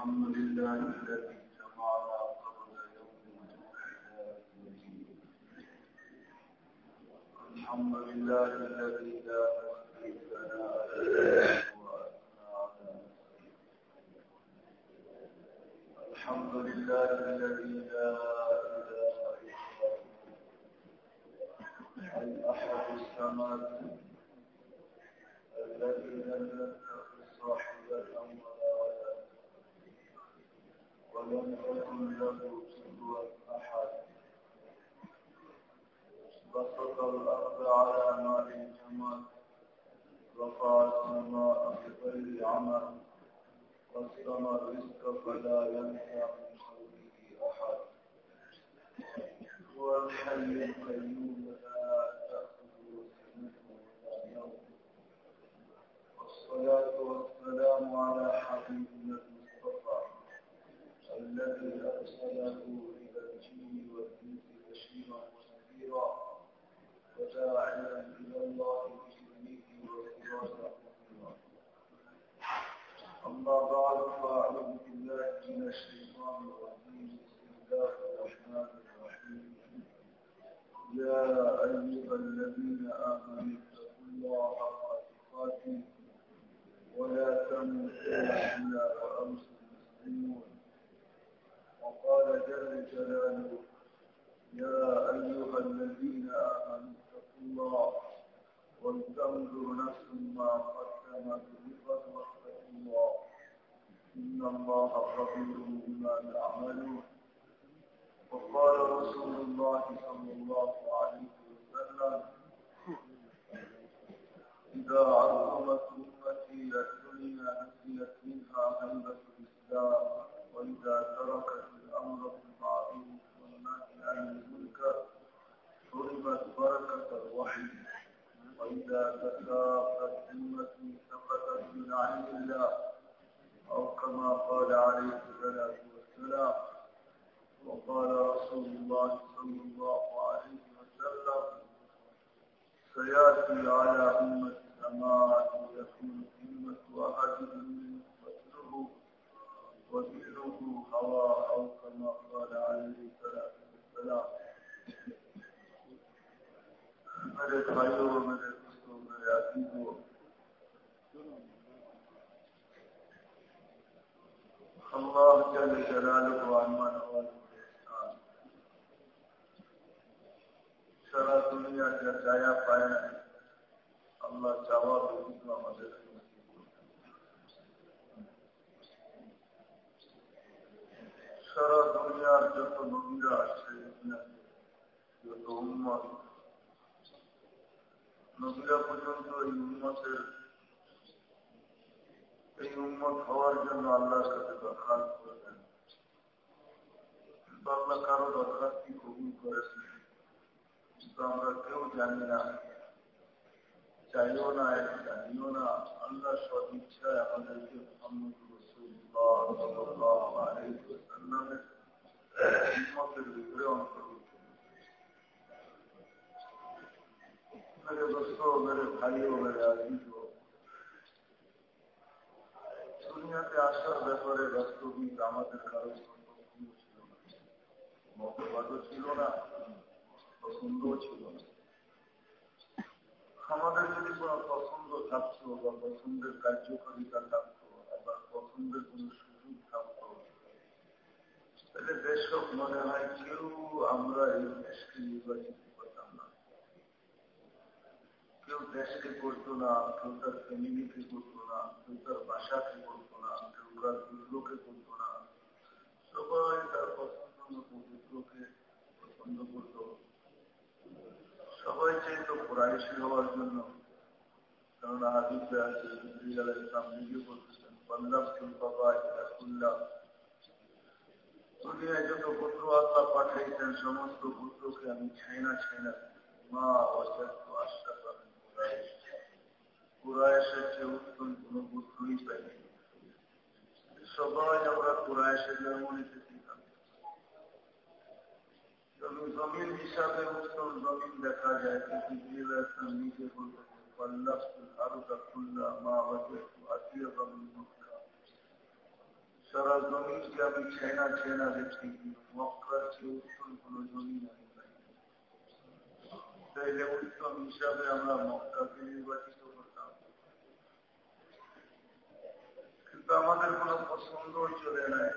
الحمد لله الذي جمعنا قبل يوم الحمد لله الذي لا نحصي ثناء الحمد لله الذي لا إله إلا هو الأحد الصمد الذي لم يتخذ بسط الأرض على ماء الجمال رفع السماء بغير عمل قسم الرزق فلا ينفع من خلقه احد هو الحي القيوم لا تاخذه سنة ولا نوم والصلاة والسلام على حبيبنا الذي أرسله إلى الجن والإنس بشيرا ونذيرا وداعيا إلى الله باذنه وسراجا منيرا. أما بعد فأعوذ بالله من الشيطان الرجيم. بسم الله الرحمن الرحيم. يا أيها الذين آمنوا اتقوا الله حق تقاته ولا تموتن إلا وأنتم مسلمون. وقال جل جلاله يا أيها الذين آمنوا اتقوا الله ولتنظر نفس ما قدمت لغد واتقوا الله. إن الله خبير بما تعملون. وقال رسول الله صلى الله عليه وسلم إذا عظمت أمتي الدنيا نسيت منها هيبة الإسلام وإذا تركت الأمر بالمعروف والنهي عن المنكر حرمت بركة الوحي وإذا تكافت همة سقطت من عين الله أو كما قال عليه الصلاة والسلام وقال رسول الله صلى الله عليه وسلم سيأتي على أمة زمان يكون همة أحدهم مثله وذكره هوى أو میرے بھائیوں میرے دوستوں میرے اللہ جل سارا دنیا جایا پایا اللہ چاوا مدد সারা দুনিয়ার যত নবীরা আছে, যত উম্মত, নবীরা পর্যন্ত এই উন্মতের এই উন্মত হওয়ার জন্য আল্লাহর কাছে দরখাস্ত করেছেন। আল্লাহ কারও দরখাস্তি কবুল করেছেন। কিন্তু আমরা কেউ জানি না, চাইও না, জানিও না, আল্লাহ সব ইচ্ছায় আমাদেরকে দুনিয়াতে আসার ব্যাপারে আমাদের কারও ছিল না মতবাদও ছিল না পছন্দও ছিল না আমাদের যদি কোনো পছন্দ থাকতো বা পছন্দের কার্যকারিতা থাকতো পছন্দের কোন সুযোগ তাহলে মনে হয় কেউ আমরা এই দেশকে নির্বাচিত করতাম না। কেউ দেশকে না, কেউ তার ফ্যামিলিকে না, কেউ তার বাসাকে না, কেউ তার পুত্রকে না। সবাই তার পছন্দ মতো পুত্রকে পছন্দ করত। সবাই চাইত কোরআশি হওয়ার জন্য। কারণ হাদিসে আছে নিজে পাঠিয়েছেন সমস্ত পুত্রকে আমি ছাই না ছাই না মা অসাধ্য আশা পাবেন চেয়ে উত্তম কোন পুত্রই পাইনি সবাই আমরা কুরায়েশের জন্ম নিতেছিলাম জমিন হিসাবে উত্তম জমিন দেখা যায়, কিন্তু নিজে বলতে আরও তা খুল্লা মা বাজে আত্মীয় সারা জমিনকে আমি ছেনা ছেনা দেখি মক্কার চেয়ে উত্তম কোন জমিন আমি তাইলে উত্তম হিসাবে আমরা মক্কাকে নির্বাচিত করতাম। কিন্তু আমাদের কোন পছন্দ চলে নাই।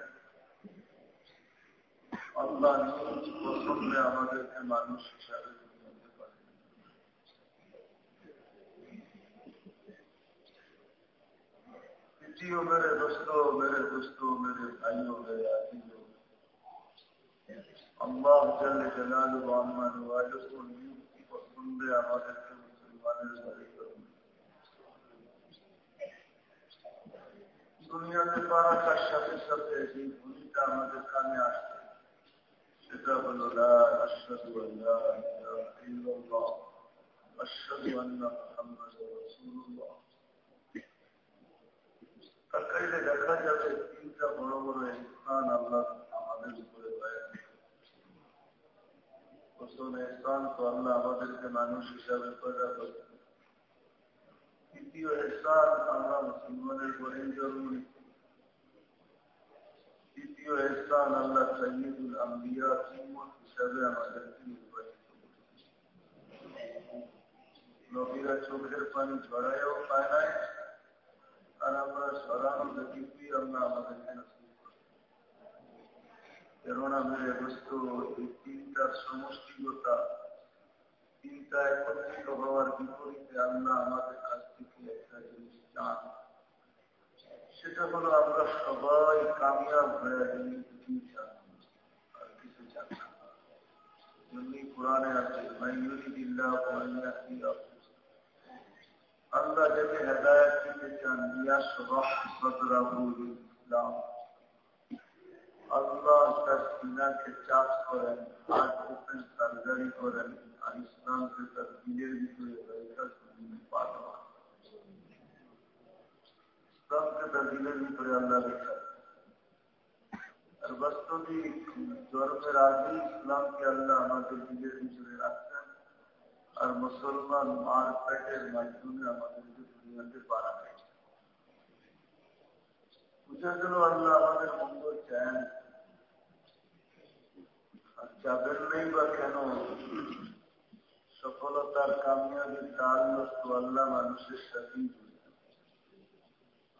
আল্লাহ পছন্দে আমাদেরকে মানুষ হিসাবে میرے دوستوں میرے دوستوں میرے بھائیوں، میرے عزیزوں اللہ جل جلال و امان والوں کو نیک کی پسند آواز کے مسلمان کرنے دنیا کے پارا کا شب سب ایسی بھولی کا مدد کا نیاز شکا بل اللہ اشد اللہ۔ اشد اللہ محمد رسول اللہ۔ তাকাইলে দেখা যাবে তিনটা বড় বড় স্থান আল্লাহ আমাদের উপরে স্থান তো আল্লাহ আমাদেরকে মানুষ হিসাবে পয়দা করছেন। দ্বিতীয় স্থান আমরা মুসলমানের গরিব জন্ম দ্বিতীয় স্থান আল্লাহ সৈয়দুল আম্বিয়া উম্মত হিসাবে আমাদেরকে নির্বাচিত নবীরা চোখের পানি ছড়াইও পায় নাই আর আমরা সরানো দেখি আমরা আমাদেরকে কেননা মেরে দোস্ত, এই তিনটা সমষ্টিগতা, তিনটা একত্রিত হওয়ার বিপরীতে আল্লাহ আমাদের কাছ থেকে একটা জিনিস চান। সেটা হলো আমরা সবাই কামিয়াব হয়ে কিছুই চান। আর কিছু চান না। কোরআনে আছে দিল্লা আল্লাহ যাকে হেদায়ত দিতে চান ইয়াসবাহ সদরাহুল ইসলাম আল্লাহ তার সিনাকে চাপ করেন আর ওপেন সার্জারি করেন আর ইসলামকে তার দিলের ভিতরে পাঠান ইসলামকে তার দিলের ভিতরে আল্লাহ রেখা আর বাস্তবিক জন্মের আগে ইসলামকে আল্লাহ আমাদের দিলের ভিতরে রাখতেন আর মুসলমান মার পেটের মাধ্যমে আমাদেরকে দুনিয়াতে পারা নেই বুঝা গেল আল্লাহ আমাদের মঙ্গল চান আর যাবেন নেই বা কেন, সফলতার কামিয়াবির তাল তো আল্লাহ মানুষের সাথেই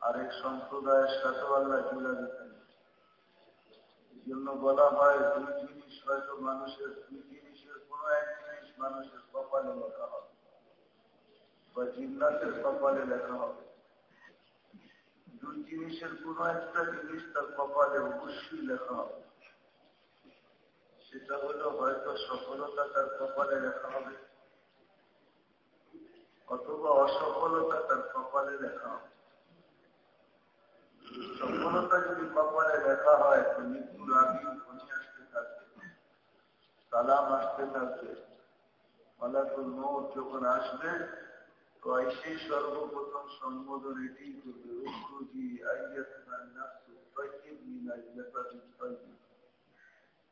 আরেক সম্প্রদায়ের সাথেও আল্লাহ জুড়া দিতেন। জন্য বলা হয়, দুই জিনিস হয়তো মানুষের, দুই জিনিসের কোন এক জিনিস মানুষের কপালে লেখা হবে। বা জিন্নাতের কপালে লেখা হবে। দুই জিনিসের কোন একটা জিনিস তার কপালে অবশ্যই লেখা হবে। সেটা হলো হয়তো সফলতা তার কপালে লেখা হবে, অথবা অসফলতা তার কপালে লেখা হবে। সফলতা যদি কপালে লেখা হয়, তো মৃত্যুর আগেই ধ্বনি আসতে থাকবে। সালাম আসতে থাকবে। মালাকুল মৌত যখন আসবে সর্বপ্রথম সম্বোধন এটি করবে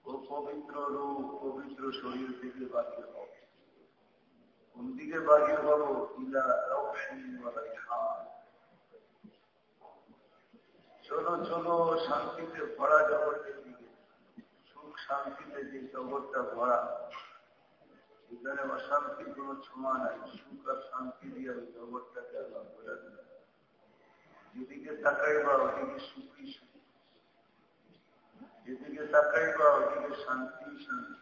ও পবিত্র রূপ, পবিত্র শরীর থেকে বাহির হবে কোন দিকে বাহির হব? ইলা চলো চলো, শান্তিতে ভরা জগতের দিকে। সুখ শান্তিতে যে জগৎটা ভরা, এখানে অশান্তির কোন ছোঁয়া নাই। সুখ আর শান্তি দিয়ে ওই জগৎটাকে আল্লাহ বলে দিলেন। যেদিকে তাকাইবা ওদিকে সুখী সুখ যেদিকে তাকাইবা ওদিকে শান্তি শান্তি।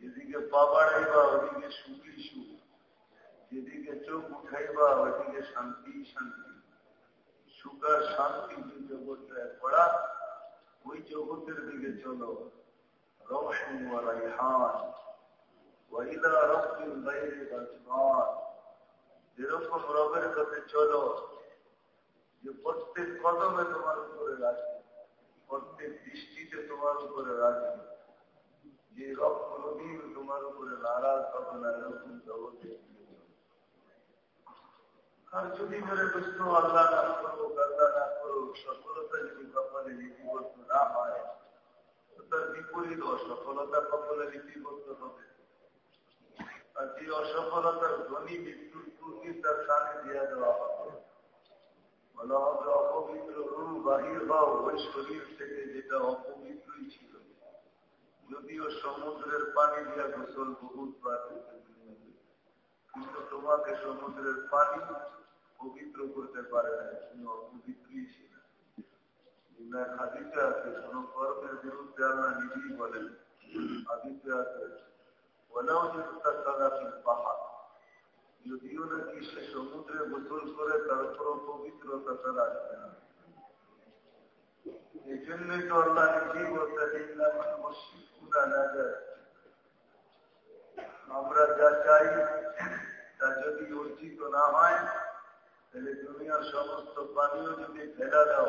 যেদিকে পা বাড়াইবা ওদিকে সুখী সুখ। যেদিকে চোখ উঠাইবা ওদিকে শান্তি শান্তি। সুখ আর শান্তি যে জগৎটায় পড়া ওই জগতের দিকে চলো। যেরকম রবের কাছে চলো, যে প্রত্যেক কদমে তোমার উপরে রাজি, প্রত্যেক দৃষ্টিতে তোমার উপরে রাজি। যে রব কোনদিন তোমার উপরে নারাজ হবে না এরকম জগতে। আর যদি মেরে দোস্ত আল্লাহ না করো আল্লাহ না করো সফলতা যদি কপালে লিপিবদ্ধ না হয় তার বিপরীত অসফলতা কপালে লিপিবদ্ধ হবে। আর যে অসফলতার ধ্বনি মৃত্যুর পূর্বে তার কানে দিয়ে দেওয়া হবে। বলা হবে, অপবিত্র রু বাহির হও, ওই শরীর থেকে যেটা অপবিত্রই ছিল। যদিও সমুদ্রের পানি দিয়া গোসল বহুত বার কিন্তু তোমাকে সমুদ্রের পানি পবিত্র করতে পারে না তুমি অপবিত্রই ছিল হাদিতে আছে কোন কর্মের বিরুদ্ধে আল্লাহ নিজেই বলেন হাদিতে আছে বলেও যে পাহাড় যদিও নাকি সে সমুদ্রে গোসল করে তারপরও পবিত্রতা তার আসবে না এই জন্যই তো আল্লাহ নিজেই বলতে না যায় আমরা যা চাই তা যদি অর্জিত না হয় তাহলে দুনিয়ার সমস্ত পানীয় যদি ফেলা দাও,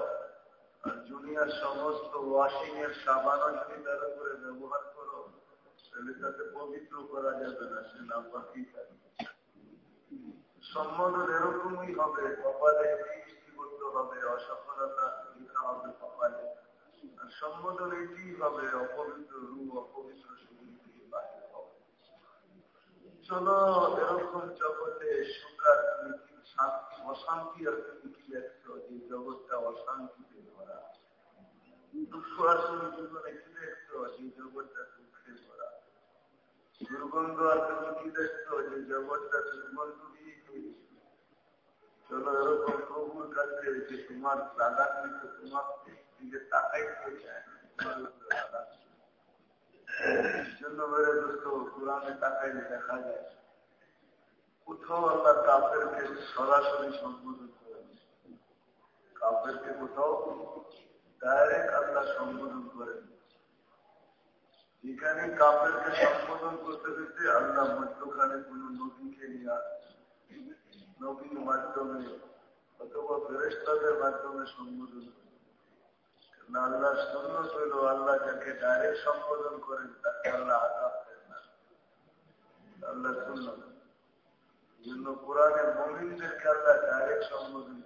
আর দুনিয়ার সমস্ত ওয়াশিং এর সাবানও যদি তার উপরে ব্যবহার করো, তাহলে তাকে পবিত্র করা যাবে না, সে না পাখি থাকে এরকমই হবে, কপালে করতে হবে, অসফলতা লেখা হবে কপালে। আর সম্বোধন এটি হবে, অপবিত্র রু অপবিত্র শরীর বাহির হবে চলো এরকম জগতে সুখার শান্তি অশান্তি কি দেখছ যে জগৎটা অশান্তিতে ভরা। দুঃখ আসলে জীবনে কি দেখছ যে জগৎটা দুঃখে ভরা। দুর্গন্ধ তুমি কি দেখছ যে জগৎটা দুর্গন্ধ চলো এরকম প্রভুর কাছে যে তোমার লাগান্বিত তোমার দিকে তাকাইতে জন্য মেরে দোস্ত, কোরআনে তাকাইলে দেখা যায়। কোথাও আল্লাহ কাপেরকে সরাসরি সম্বোধন করেন কাপেরকে কোথাও ডাইরেক্ট আল্লাহ সম্বোধন করেন। যেখানে কাপেরকে সম্বোধন করতে হচ্ছে আল্লাহ মধ্যখানে কোন নদীকে নিয়ে নবীর মাধ্যমে অথবা ফেরেস্তাদের মাধ্যমে সম্বোধন করেন আল্লাহ শূন্য ছিল আল্লাহ যাকে ডাইরেক্ট সম্বোধন করেন, তাকে আল্লাহ আঘাত দেন না। আল্লাহ শূন্য জন্য কোরআনে আল্লাহ ডাইরেক্ট সম্বোধন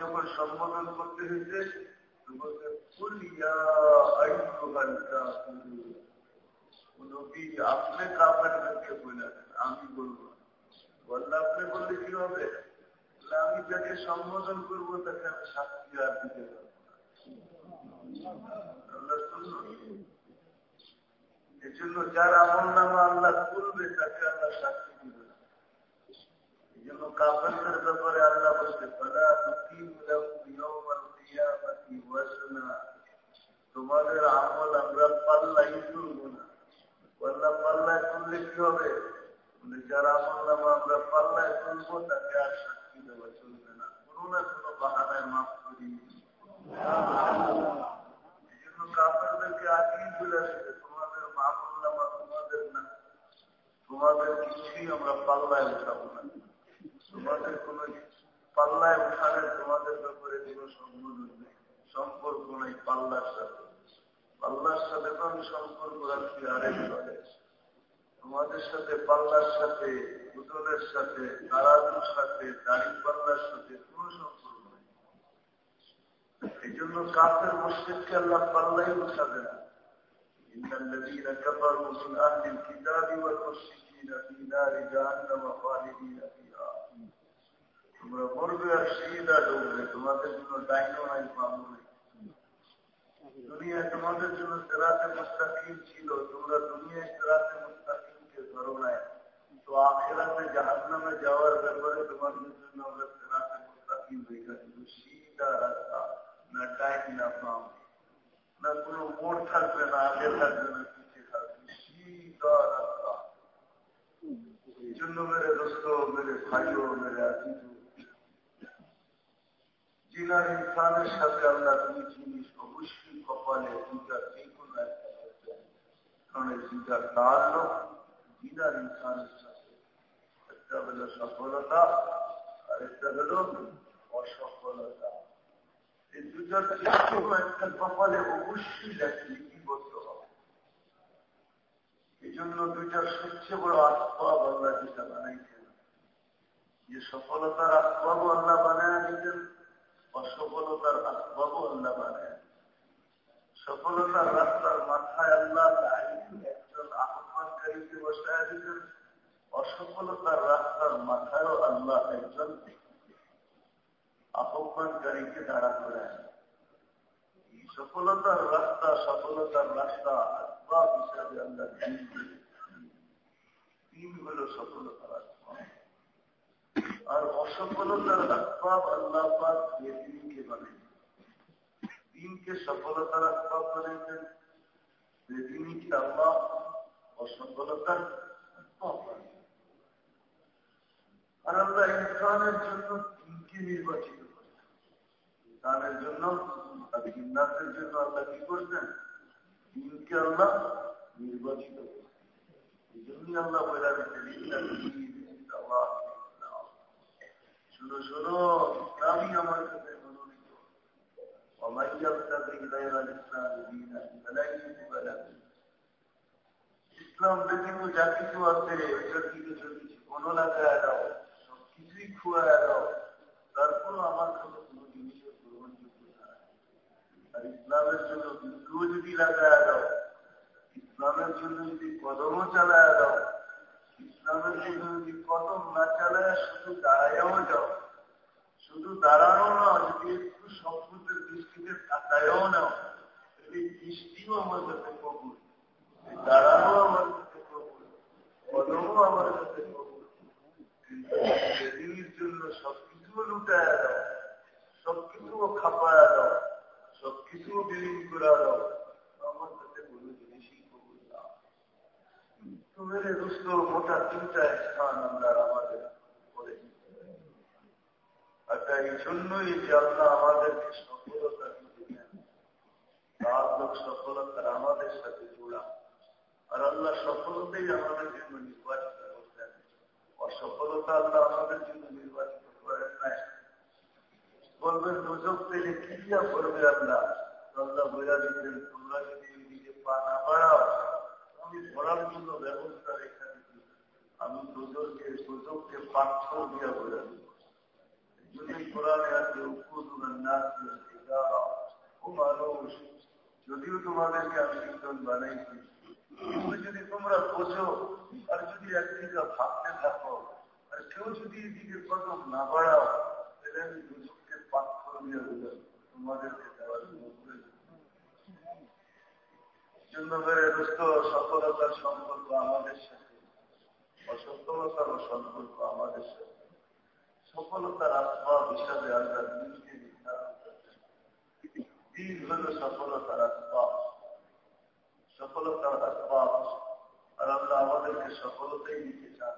যখন সম্বোধন করতে হয়েছে আপনি কাপড়কে আমি বলব বললে আপনি বললে কি হবে? আমি যাকে সম্বোধন করব তাকে আমি শাস্তি আর দিতে এই জন্য যার আমল নামা আল্লাহ করবে, তাকে আল্লাহ শাস্তি দিবে এই জন্য কাপড়ের ব্যাপারে আল্লাহ বলতে পারা তোমাদের আমল আমরা পাল্লাই তুলবো না। পাল্লা পাল্লায় তুললে কি হবে? যার আমল নামা আমরা পাল্লায় তুলবো, তাকে আর শাস্তি দেওয়া চলবে না। কোনো না কোনো বাহানায় মাফ করি। কাপড়দেরকে আগেই বলে আসবে। তোমাদের মামুল নামা তোমাদের না, তোমাদের কিছুই আমরা পাল্লায় উঠাবো না। তোমাদের কোন পাল্লায় উঠালে তোমাদের ব্যাপারে কোনো সম্বোধন নেই, সম্পর্ক নেই পাল্লার সাথে। পাল্লার সাথে আমি সম্পর্ক রাখি, আরেক দলে। তোমাদের সাথে পাল্লার সাথে পুতলের সাথে তারাজুর সাথে দাড়ি পাল্লার সাথে কোন সম্পর্ক এই জন্য কাফের মসজিদকে আল্লাহ পাল্লাই উঠাবে না إن الذين كفروا من أهل الكتاب والمشركين في نار جهنم خالدين فيها তোমরা মরবে আর শহীদা ডুববে তোমাদের জন্য ডাইনো নাই পাবো নাই দুনিয়ায় তোমাদের জন্য সেরাতে মুস্তাকিম ছিল তোমরা দুনিয়ায় সেরাতে মুস্তাকিমকে ধরো নাই তো আখেরাতে জাহান্নামে যাওয়ার ব্যাপারে তোমাদের জন্য আমরা সেরাতে মুস্তাকিম রেখা কিন্তু সিধা রাস্তা না টাইম, না পাম না কোনো মোড় থাকবে না, আগে থাকবে না পিছিয়ে থাকবে সিধা রাস্তা এই জন্য মেরে দোস্ত, মেরে ভাইও, মেরে আজিজ জিনার ইনসানের সাথে আল্লাহ দুই জিনিস অবশ্যই কপালে দুটা যে কোনো একটা কারণ দুটা তার জিনার ইনসানের সাথে। একটা হলো সফলতা আর একটা হলো অসফলতা। সফলতার আসবাবও আল্লাহ বানায় দিতেন অসফলতার আসবাবও আল্লাহ বানায় সফলতার রাস্তার মাথায় আল্লাহ একজন আহ্বানকারীকে বসায় দিল অসফলতার রাস্তার মাথায়ও আল্লাহ একজন আহ্বানকারীকে দাঁড়া করে। সফলতার রাস্তা সফলতার রাস্তা আসবাব হিসাবে আল্লাহ তিন হল সফলতার আর অসফলতার আসবাব আল্লাহ পাক বেদিনকে বানাই দিনকে সফলতার আসবাব বানাইছেন বেদিনকে আল্লাহ অসফলতার আসবাব বানাই আর আল্লাহ ইনসানের জন্য কি নির্বাচিত তাদের জন্য তাদের জন্য আল্লাহ কি করছেন? দিনকে আল্লাহ নির্বাচিত এই জন্যই আল্লাহ শুনো শুনো, ইসলামই আমার কাছে মনোনীত। ইসলাম যা কিছু আছে ওইটার কোনো লাগায় দাও, সবকিছুই খুয়ায় দাও তারপর আমার কাছে কোনো জিনিসের গ্রহণযোগ্য না আর ইসলামের জন্য বিন্দুও যদি লাগায় দাও, ইসলামের জন্য যদি কদমও চালায় দাও, ইসলামের জন্য যদি কদম না চালায় শুধু দাঁড়াইয়াও যাও, শুধু দাঁড়ানো না, যদি একটু সম্পদের দৃষ্টিতে তাকায়ও নাও এই দৃষ্টিও আমার কাছে কবুল দাঁড়ানো আমার কাছে কবুল কদমও আমার কাছে কবুল জন্য সবকিছু লুটায় দাও। খাপায় দাও বিলীন করে দাও। আমার কাছে জিনিসই কবুল না। তো দুষ্ট মোটা তিনটা স্থান আমরা আমাদের জন্যই যে আল্লাহ আমাদেরকে সফলতা তার লোক সফলতার আমাদের সাথে জোড়া। আর আল্লাহ সফলতাই আমাদের জন্য নির্বাচিত করতেন। অসফলতা আল্লাহ আমাদের জন্য নির্বাচিত বলবেন, দুজক পেলে ক্রিয়া করবে আল্লাহ? আল্লাহ বোঝা দিতেন তোমরা যদি নিজে পা না বাড়াও, আমি ধরার জন্য ব্যবস্থা রেখে দিচ্ছি আমি দুজনকে, দুজককে পাথর দিয়া বোঝা দিব যদি কোরআনে আছে ও মানুষ যদিও তোমাদেরকে আমি ইন্ধন বানাইছি। যদি তোমরা বোঝো, আর যদি একদিকে ভাবতে থাকো কেউ যদি এদিকে কদম না বাড়াও, তাহলে আমি দুজককে পাথর বোঝাবো তোমাদেরকে দেওয়ার জন্য সফলতার সম্পর্ক আমাদের সাথে সম্পর্ক আমাদের সাথে। সফলতার হিসাবে আল্লাহ দিনকে দিন হল সফলতার সফলতার আর আল্লাহ আমাদেরকে সফলতাই দিতে চান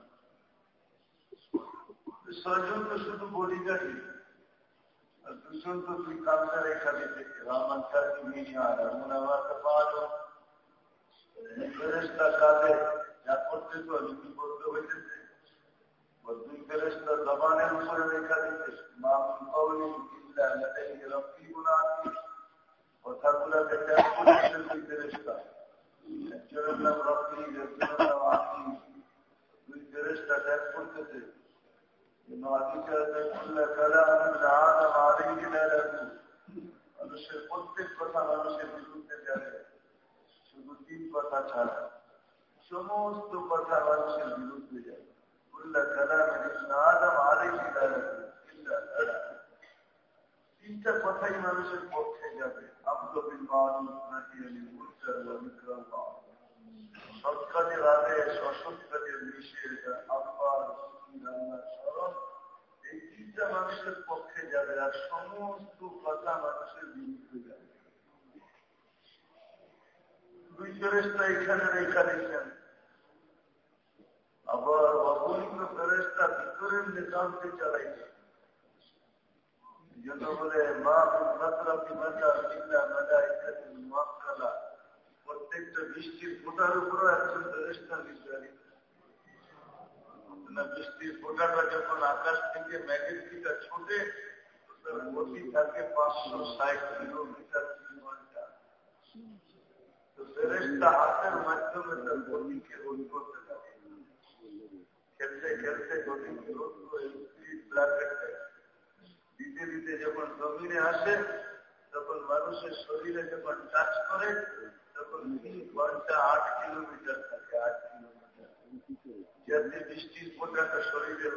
ছয়জন তো শুধু বডিগার্ডই আর দুজন তো তুই কালচার এখানে থেকে রামাচার নিয়ে আর মুনামাকে পাওয়া ফেরেস্তা কাজে যা করতে তো লিপি করতে হইতেছে। দুই ফেরেস্তা জবানের উপরে রেখা দিতে মামুন কৌলি ইল্লা লাদাইহি রাকিবুন আতীত কথাগুলোকে ত্যাগ করতেছে দুই ফেরেস্তা একজনের নাম রকি একজনের নাম আতি দুই ফেরেস্তা ত্যাগ করতেছে মানুষের প্রত্যেক কথা মানুষের বিরুদ্ধে যাবে শুধু তিন কথা ছাড়া সমস্ত কথা মানুষের বিরুদ্ধে যাবে উল্লাহ কালাম আদম আলাই তিনটা কথাই মানুষের পক্ষে যাবে আমলবিন সৎ কাজের আদেশ অসৎ কাজের নিষেধ আব্বার স্মরণ মানুষের পক্ষে যাবে আর সমস্ত কথা মানুষের যাবে দুই ফেরেস্তা এখানে রেখা আবার ফেরেস্তা ভিতরের চালাইছে প্রত্যেকটা বৃষ্টির ফোটার উপরও একজন ফেরেস্তা নির্ধারিত বৃষ্টির ফোটাটা যখন আকাশ থেকে ম্যাগের দিকে ছোটে গতি থাকে পাঁচশো ষাট কিলোমিটার ঘণ্টা। তো ফেরেস্তা হাতের মাধ্যমে তার গতিকে রোধ করতে থাকে। খেলতে খেলতে গতিকে দিতে দিতে যখন জমিনে আসে, তখন মানুষের শরীরে যখন টাচ করে, তখন তিন ঘণ্টা আট কিলোমিটার থাকে, আট যাতে বৃষ্টির ফোটাটা শরীরে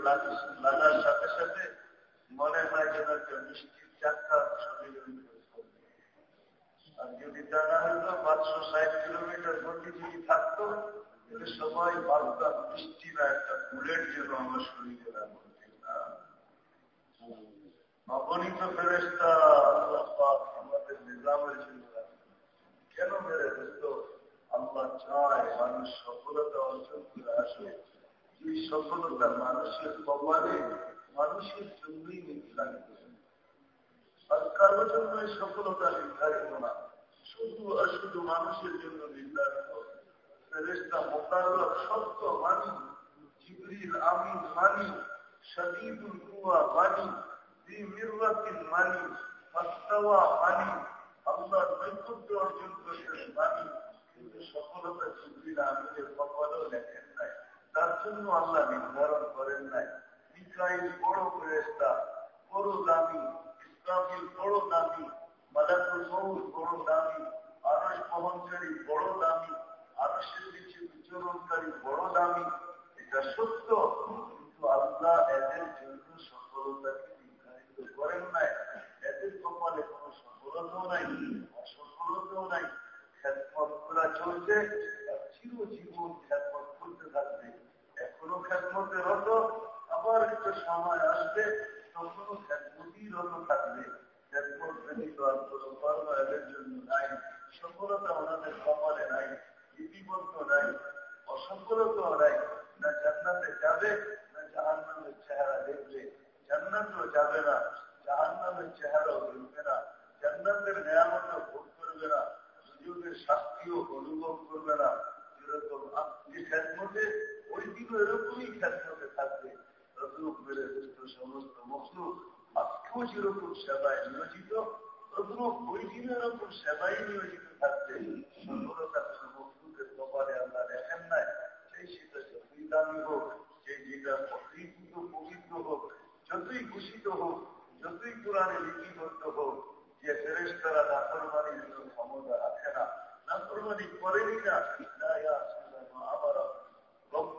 লাগার সাথে সাথে মনে হয় যেন একটা বৃষ্টির চাকা শরীরে আর যদি তা না হইতো পাঁচশো ষাট কিলোমিটার গতি যদি থাকতো, তাহলে সবাই ভাবতাম বৃষ্টি না একটা বুলেট যেন আমার শরীরে অগণিত ফেরেস্তা আমাদের নিজামের জন্য কেন মেরে দোস্ত আল্লাহ চায় মানুষ সফলতা অর্জন করে আসে এই সফলতা মানুষের কপালে, মানুষের জন্যই নির্ধারিত। আর কারোর জন্য এই সফলতা নির্ধারিত না, শুধু মানুষের জন্য নির্ধারিত। ফেরেস্তা সত্য মানি মানি কুয়া মানি মানি মানি অর্জন মানি কিন্তু সফলতা জিবরিল আমিনের নাই। তার জন্য আল্লাহ নির্ধারণ করেন নাই। মিকাইল বড় ফেরেস্তা বড় দামি ইসলামিল বড় দামি, মালাকুল মৌল বড় দামি আরস বহনকারী বড় দামি আরসের নিচে বিচরণকারী বড় দামি। এটা সত্য, কিন্তু আল্লাহ এদের জন্য সফলতাকে নির্ধারিত করেন নাই। এদের কপালে কোন সফলতাও নাই, অসফলতাও নাই। খ্যাতমত করা চলছে চিরজীবন খ্যাতমত করতে থাকবে। এখনও খ্যাতমতে রত, আবার একটা সময় আসবে তখনও খ্যাতমতি রত থাকবে। কোনো জান্নাতের নিয়ামত ভোগ করবে না সুযোগের শাস্তিও অনুভব করবে না। যেরকম যে খ্যাতমতে ওই দিনও এরকমই খ্যাতমতে থাকবে। রসুক মেরে সমস্ত মখলুক আজকেও যেরকম সেবায় নিয়োজিত তদ্রুপ ওই দিনও এরকম সেবাই নিয়োজিত থাকবে মখলুকের কপালে আমরা দেখেন নাই। সেই সেটা যতই দামি হোক, সেই যেটা অকৃত পবিত্র হোক, যতই ঘোষিত হোক, যতই কোরআনে লিপিবদ্ধ হোক, যে ফেরেস তারা নাফরমানির জন্য ক্ষমতা রাখে না, নাফরমানি করেনি না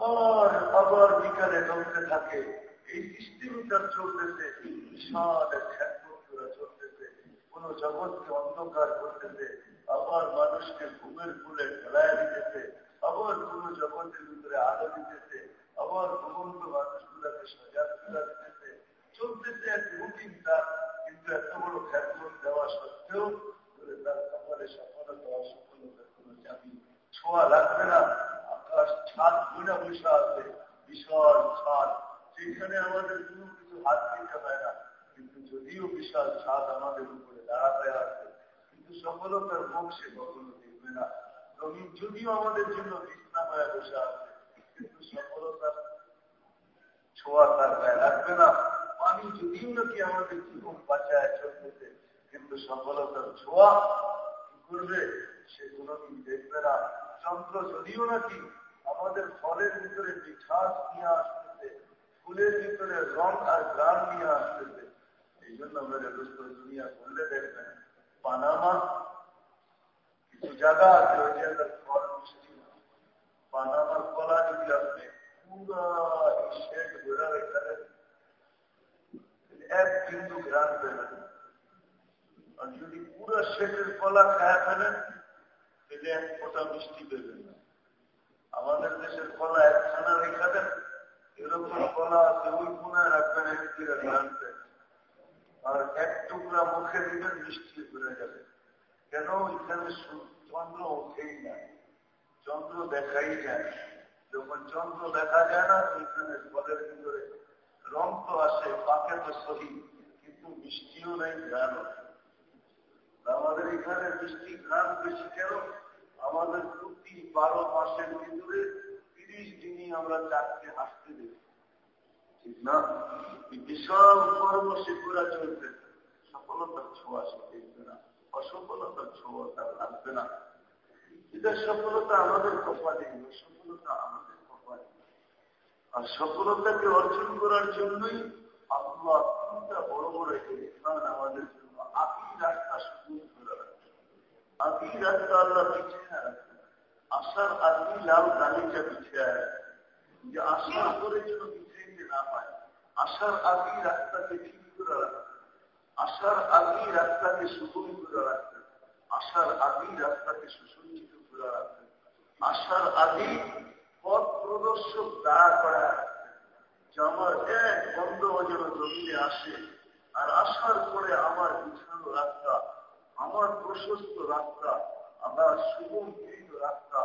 আবার বিকালে জমতে থাকে। এই সিস্টেমটা চলতেছে, বিশাল খ্যাতরা চলতেছে। কোন জগৎকে অন্ধকার করতেছে, আবার মানুষকে ঘুমের ফুলে ঢেলায় দিতেছে, আবার কোন জগতের ভিতরে আলো দিতেছে, আবার ঘুমন্ত মানুষগুলাকে সজাগ করে দিতেছে। চলতেছে এক রুটিন তার, কিন্তু এত বড় খ্যাতমত দেওয়া সত্ত্বেও তার কপালে সফলতা অসফলতার কোন চাবি ছোঁয়া লাগবে না। বুঝা বসে আছে, বিশাল ছাদ। যেখানে আমাদের কোনো কিছু হাত দিতে হয় না। কিন্তু যদিও বিশাল ছাদ আমাদের উপরে দাঁড়াতে আছে, কিন্তু সফলতার মুখ সে কখনো দেখবে না। জমিন যদিও আমাদের জন্য বিছনা হয়ে বসে আছে, কিন্তু সফলতার ছোঁয়া তার গায়ে লাগবে না। পানি যদিও নাকি আমাদের জীবন বাঁচায় চলতেছে সফলতার ছোঁয়া করবে, সে কোনদিন দেখবে না। যন্ত্র যদিও নাকি আমাদের ফলের ভিতরে মিঠাস নিয়ে আসতেছে, ফুলের ভিতরে রং আর গ্রাম নিয়ে আসতেছে। এই জন্য আমাদের দোস্ত দুনিয়া করলে দেখবেন, পানামা, কিছু জায়গা আছে, ওই জায়গার ফল মিষ্টি পানামার কলা যদি আপনি পুরা শেড ঘোরা রেখে এক বিন্দু গ্রাম পেলেন আর যদি পুরো শেডের কলা খায় ফেলেন, তাহলে এক ফোটা মিষ্টি পেবেন না। আমাদের দেশের কলা একখানা রেখা এরকম কলা আছে, ওই কোনায় রাখবেন এক জানতে আর এক টুকরা মুখে দিবেন, মিষ্টি ঘুরে যাবে। কেন? এখানে চন্দ্র উঠেই না। চন্দ্র দেখাই যায় যখন চন্দ্র দেখা যায় না ওইখানে ফলের ভিতরে রং তো আসে, পাকে তো সহি, কিন্তু মিষ্টিও নেই ঘ্রাণ আমাদের এখানে মিষ্টি ঘ্রাণ বেশি কেন? আমাদের প্রতি বারো মাসের ভিতরে তিরিশ দিনই আমরা চারটে হাসতে দেখি ঠিক না? বিশাল চলছে সফলতার ছোঁয়া সে না। অসফলতার ছোঁয়া তার লাগবে না। এটা সফলতা আমাদের কপালে, সফলতা আমাদের কপালে। আর সফলতাকে অর্জন করার জন্যই আল্লাহ তিনটা বড় বড় আমাদের জন্য আকি রাস্তা সুযোগ করে রাখবে রাস্তা আল্লাহ আশার আদি লাল গালিটা পিছিয়ে রাখবে যে আশার করে যেন পিছিয়ে না পায়। আশার আদি রাস্তাকে ঠিক করে রাখবে আশার আদি রাস্তাকে সুগম করে রাখবে আশার আদি রাস্তাকে সুসজ্জিত করে রাখবে আশার আদি পথ প্রদর্শক দাঁড়া করা যে আমার এক বন্ধ যেন জমিনে আসে। আর আসার পরে আমার বিছানো রাস্তা, আমার প্রশস্ত রাস্তা, আমার সুগম রাস্তা,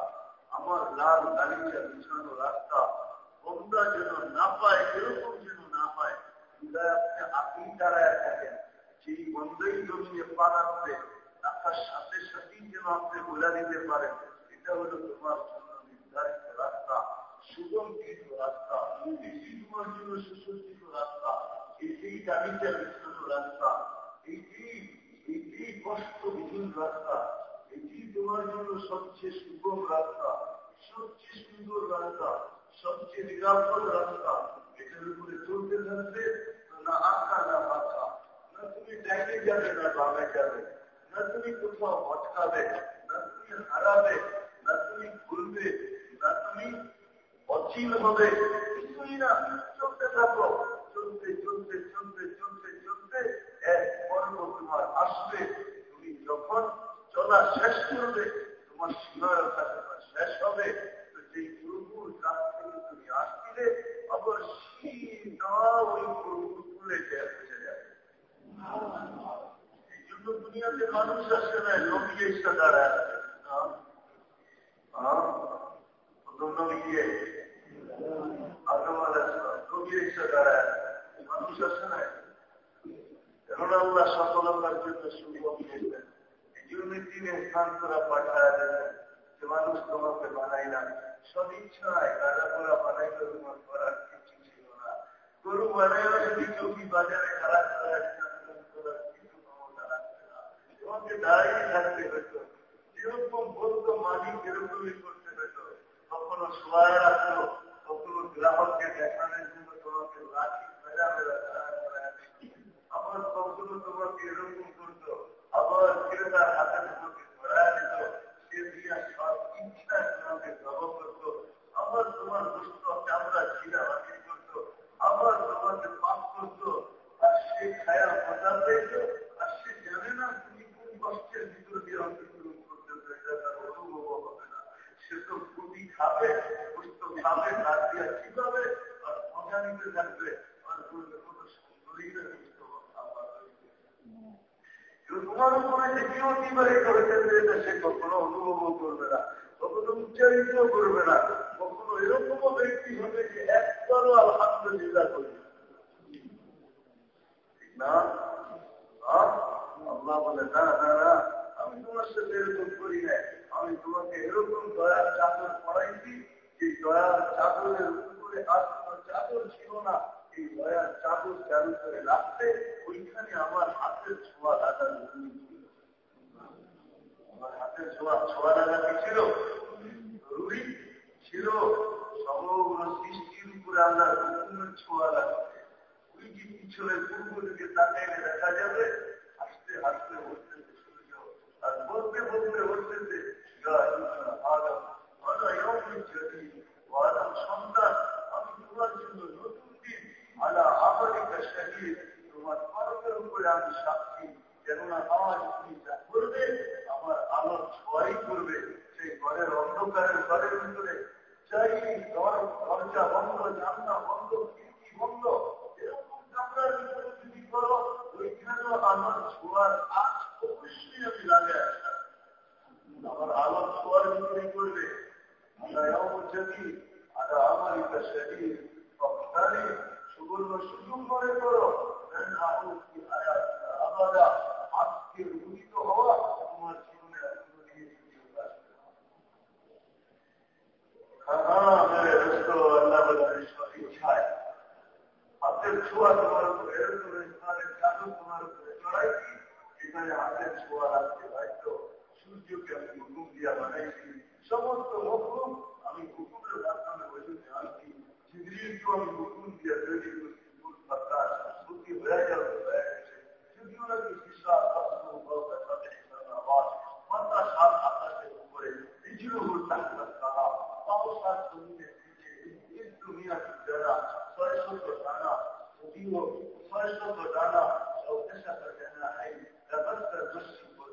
আমার লাল গালিচা বিছানো রাস্তা বন্ধা যেন না পায়, এরকম যেন না পায় আপনি আপনি দাঁড়ায় থাকেন সেই বন্ধই জমিনে পা রাখবে রাখার সাথে সাথেই যেন আপনি বলে দিতে পারেন, এটা হলো তোমার জন্য নির্ধারিত রাস্তা সুগমকৃত রাস্তা এটি তোমার জন্য সুসজ্জিত রাস্তা এটি গাড়িটা বিছানো রাস্তা এটি এটি কষ্টবিহীন রাস্তা। তোমার জন্য সবচেয়ে সুগম রাস্তা, সবচেয়ে সুন্দর রাস্তা, সবচেয়ে নিরাপদ রাস্তা। এটার উপরে চলতে থাকবে না আঁকা না বাঁকা। না তুমি ডাইনে যাবে, না বামে যাবে। না তুমি কোথাও ভটকাবে না তুমি হারাবে, না তুমি ভুলবে না তুমি অচিল হবে। কিছুই না চলতে থাকো। চলতে চলতে চলতে চলতে চলতে এক পর্ব তোমার আসবে। তুমি যখন চলা শেষ করবে, তোমার সীমারতা শেষ হবে সেই প্রভুর কাছ থেকে তুমি আসছিলে প্রভুর তুলে জন্য দুনিয়াতে মানুষ আসে না, নবী এসে দাঁড়ায় আদম আলাইসালাম নবী এসে দাঁড়ায় মানুষ আসে না এখন আল্লাহ সফলতার জন্য সুযোগ দিয়েছেন যে মানুষ তোমাকে বানাইলাম। সদিচ্ছায় কাজা করা এখানে হাতের ছোঁয়া রাখতে হয়তো সূর্যকে আমি হুকুম দিয়া বানাইছি সমস্ত মকলুম আমি হুকুমের মাধ্যমে ওইজন্য আনছি জিবরিলকে আমি হুকুম দিয়া তৈরি করছি মূল বাতাস বুদ্ধি হয়ে যাবে হয়ে গেছে যদিও নাকি বিশাল আওয়াজ মাথা সাত আকাশের উপরে রিজুরুহুর তাহতা তাহা পাও সাত জমিনের নিচে এই দুনিয়া যারা ছয় শত ডানা যদিও ছয় শত ডানা দেশাটা জানা এই ব্যবস্থা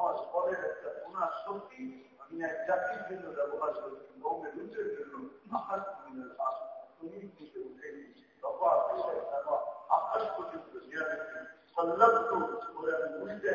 আমার পরের একটা গুণার শক্তি আমি এক জাতির জন্য ব্যবহার করছি মৌমে রুচের জন্য আকাশ তুমি দিকে উঠে আকাশ পর্যন্ত সল্লাপ্ত করে আমি বুঝতে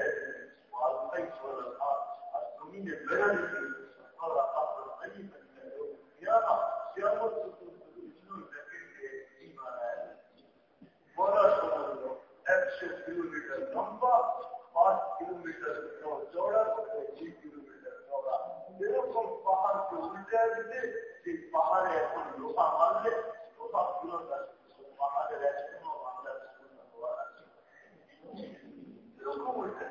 আর জমিনে বেড়া দিতে বড় সমুদ্র একশো কিলোমিটার লম্বা পাঁচ কিলোমিটার চৌড়া দুই কিলোমিটার চৌড়া এরকম পাহাড়কে উল্টে দিতে সেই পাহাড়ে এখন লোহা মারলে লোহা গুলো পাহাড়ের এখনও বাংলার হওয়া আছে এরকম উল্টে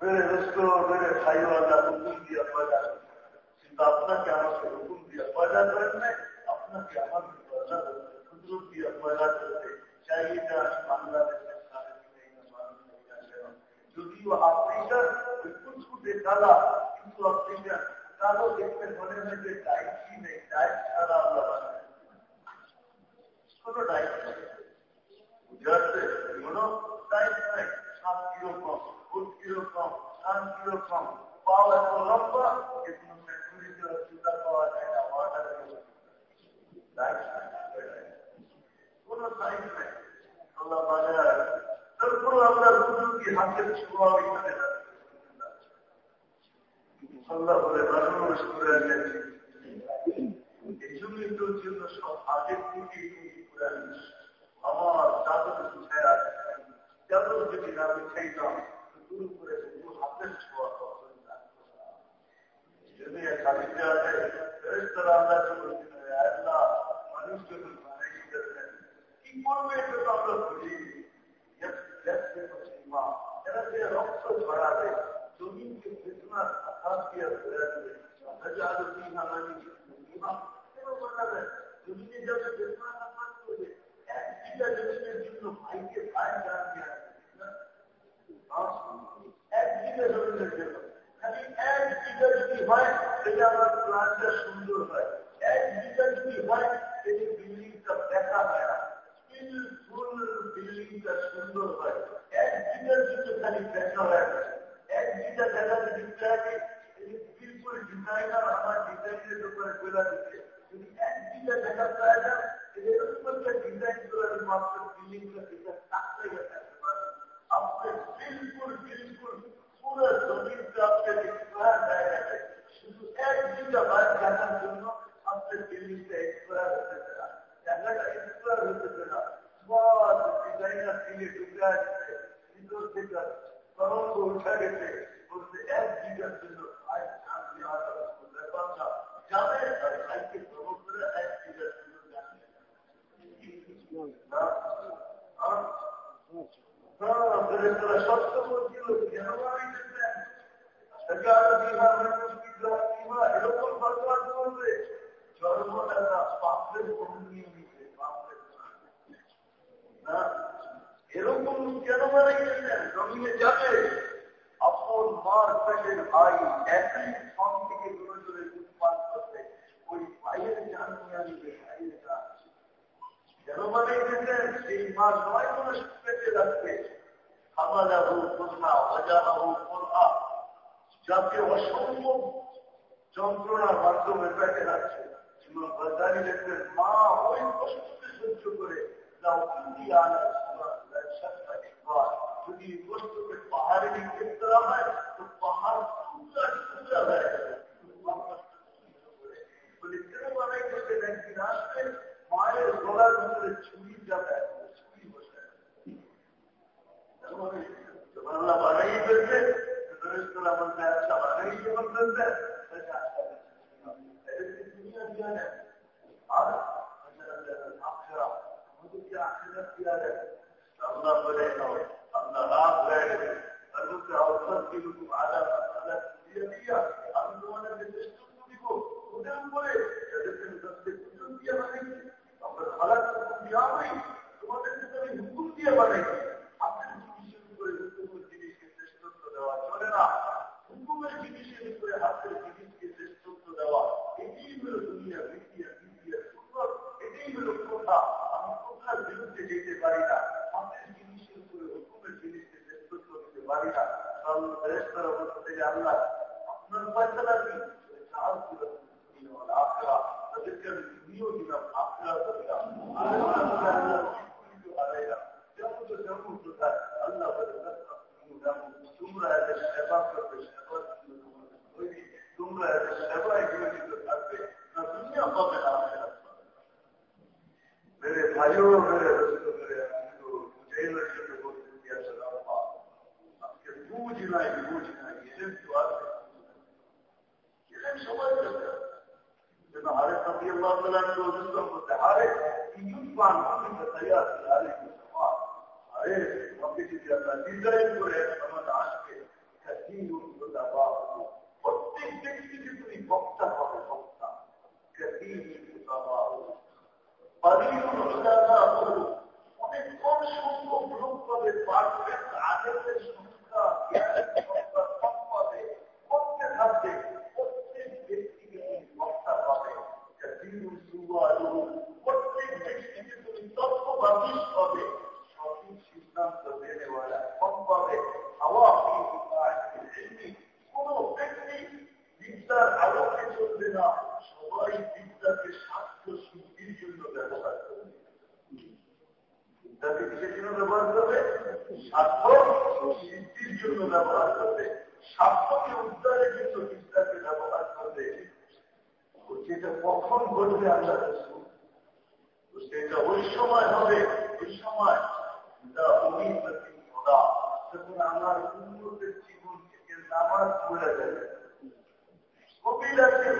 বেড়ে রস্ত বেড়ে খাইওয়ালা হুকুম দিয়া পয়দা কিন্তু আপনাকে আমাকে হুকুম দিয়া পয়দা করেন নাই আপনাকে আমাকে পয়দা করতে সুযোগ দিয়া পয়দা করতে চাহিদা বাংলাদেশের যদিও আফ্রিকার ফুটফুটে কালা কিন্তু আফ্রিকার কালো দেখতে মনে হয় যে ডাইটই নেই ডাইট ছাড়া আমরা বানাই। ডাইট নেই। বুঝতে কোনো ডাইট নাই সাত কীরকম ফুট কীরকম সাত কীরকম, পাও এত লম্বা কিন্তু ফ্যাক্টরিতে জুতা পাওয়া যায় না ওয়াটার ডাইট কোন সাইজ নেই। আল্লাহ বাজার তারপর আমরা বুজুর্গি হাতের ছোঁয়া ওইখানে আল্লাহ বলে এই জন্য সব আগের থেকে সুবহানাল্লাহ বানাই ফেলছে ফেরেশতারা বলতে আচ্ছা বানাই ফেলতে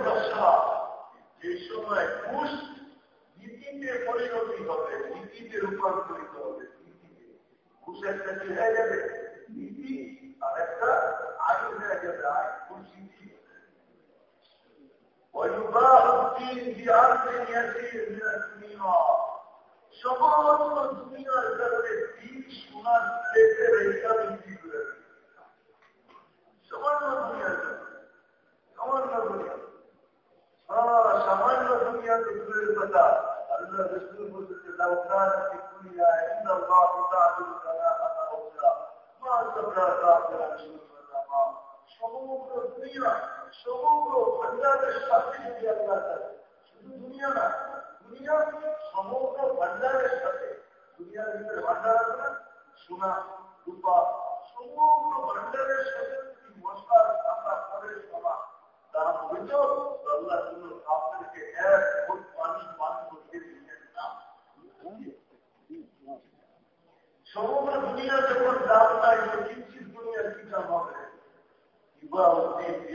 দশা সেই সময় ঘুষ নীতিতে পরিণতি হবে নীতিতে রূপান্তরিত হবে, নীতিতে। ঘুষ একটা কি হয়ে যাবে? নীতি, আর একটা আইন হয়ে যাবে আইন ঘুষ নীতি। দুনিয়ার কারণে দিন সোনার দুনিয়া সামান্য দুনিয়াতে দূরের কথা আল্লাহ রসুল বলতে দাও কার কি দুনিয়া ইন্দাল্লাহ তাআলা সালাহা ওয়া মা সাবরা তাআলা সমগ্র দুনিয়া, সমগ্র ভান্ডারের সাথে যদি আল্লাহ থাকে শুধু দুনিয়া না, দুনিয়া দুনিয়ার ভিতরে ভান্ডার আছে না? সোনা, রূপা, সমগ্র ভান্ডারের সাথে যদি আমরা তারা সমগ্র দুনিয়া যখন দাম নাই কিঞ্চিত দুনিয়ার কি দাম হবে আল্লাহ কি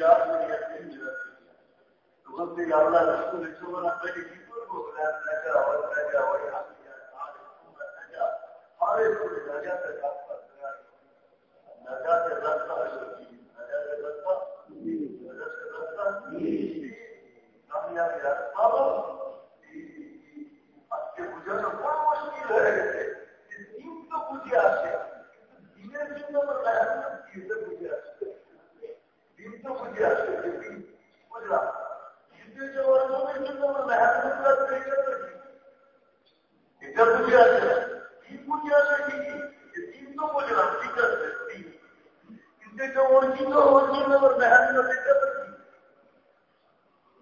রাজাতে রাস্তা রাজাতে রাস্তা কামিয়াবি রাস্তা আজকে বুঝানো বড় মুশকিল হয়ে গেছে যে দিন কিন্তু দিনের জন্য আমার জন্য আমার বুঝলাম ঠিক আছে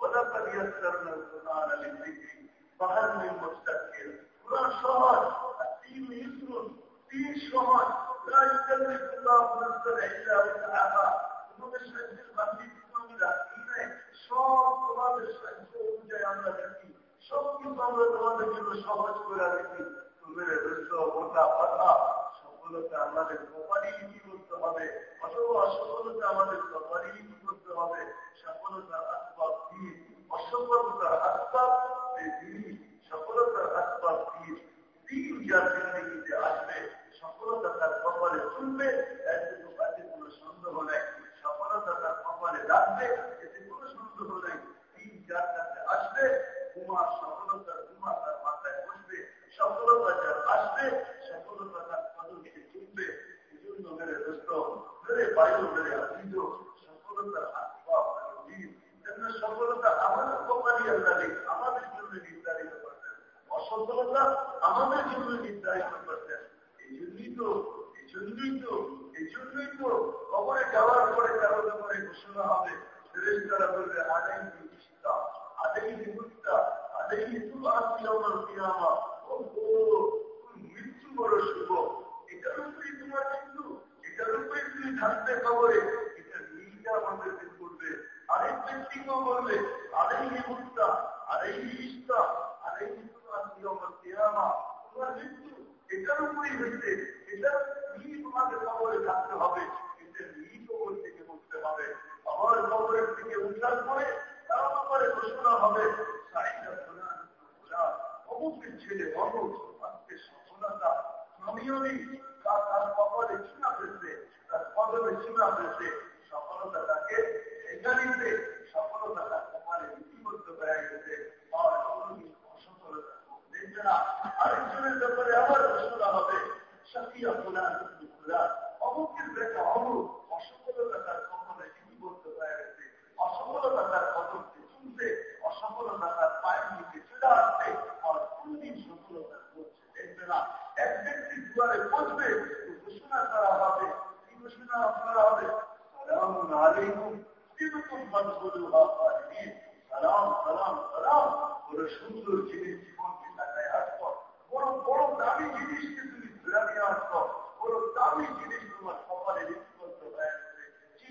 ওলা পালিয়া কোরআন আলী فهل من مستكبر قرآن شهر الدين يسر دين شهر لا يكلف الله نفسا إلا وسعها ومشهد المسجد كاملة إليه সব তোমাদের সাহায্য অনুযায়ী আমরা দেখি সব কিন্তু আমরা তোমাদের জন্য সহজ করে দেখি তুমি রয়েছ মোটা পাতা সফলতা আমাদের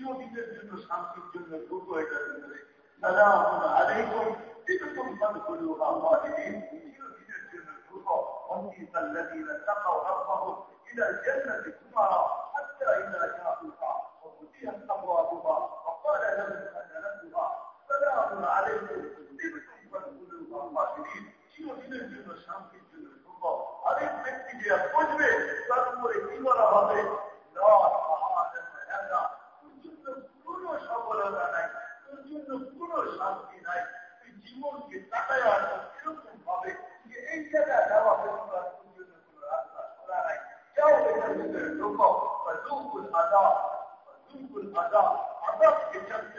গেছে চিরদিনের জন্য শান্তির জন্য দুঃখ এটা দিতে সালাম আলাইকুম জীবকুম ফদখুলুহা খালিদিন চিরদিনের জন্য দুঃখ وَقِيلَ الَّذِينَ اتَّقَوْا رَبَّهُمْ إِلَى الْجَنَّةِ زُمَرًا حَتَّى إِذَا جَاءُوهَا বা দুকুল আদা দুকুল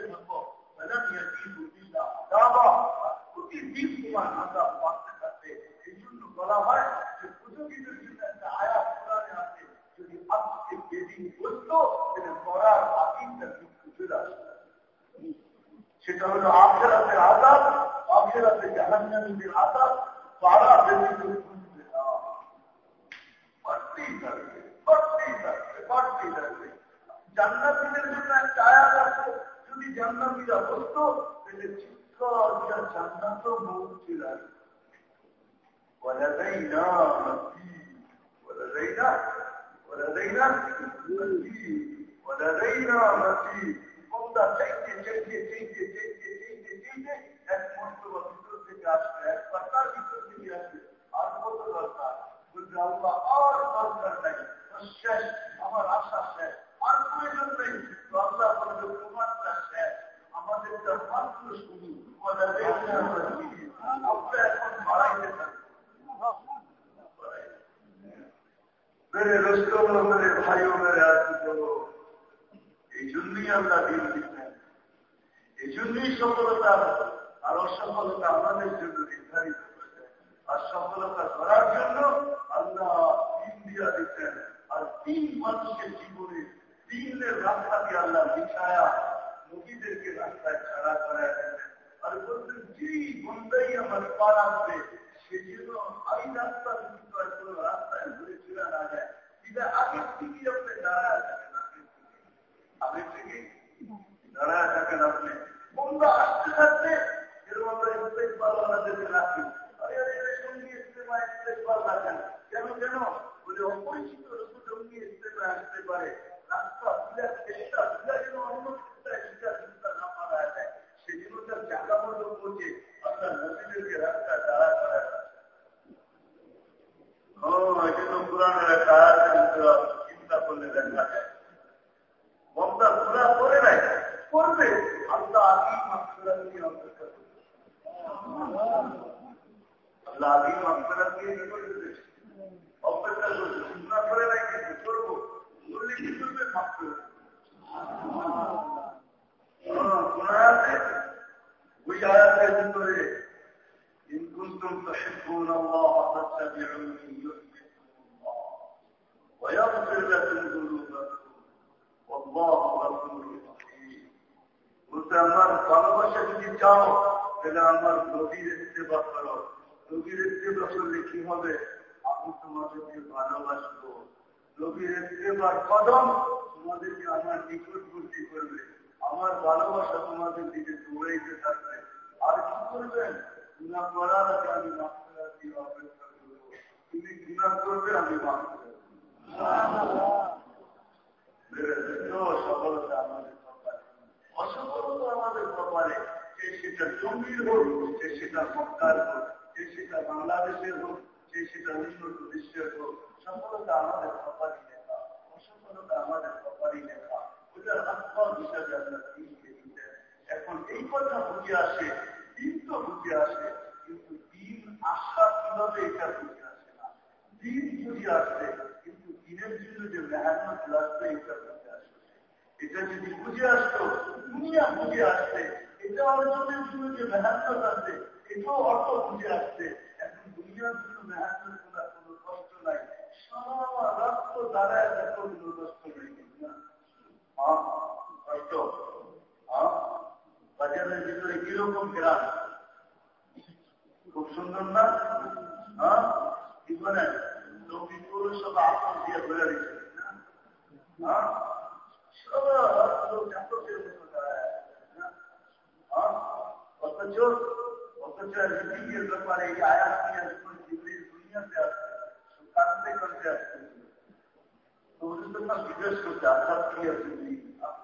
জিজ্ঞেস করছে আচ্ছা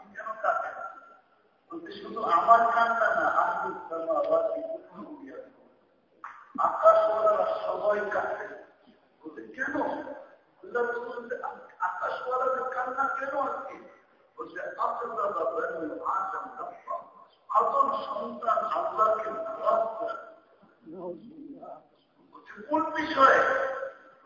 কেন কাটেন বলতে আমার কান্না না আমি আবার আকাশওয়ালারা সবাই কাটে বলতে কেন? আকাশওয়ালাদের কান্না কেন আজকে বলছে আদম সন্তান আল্লাহকে বলছে কোন বিষয়ে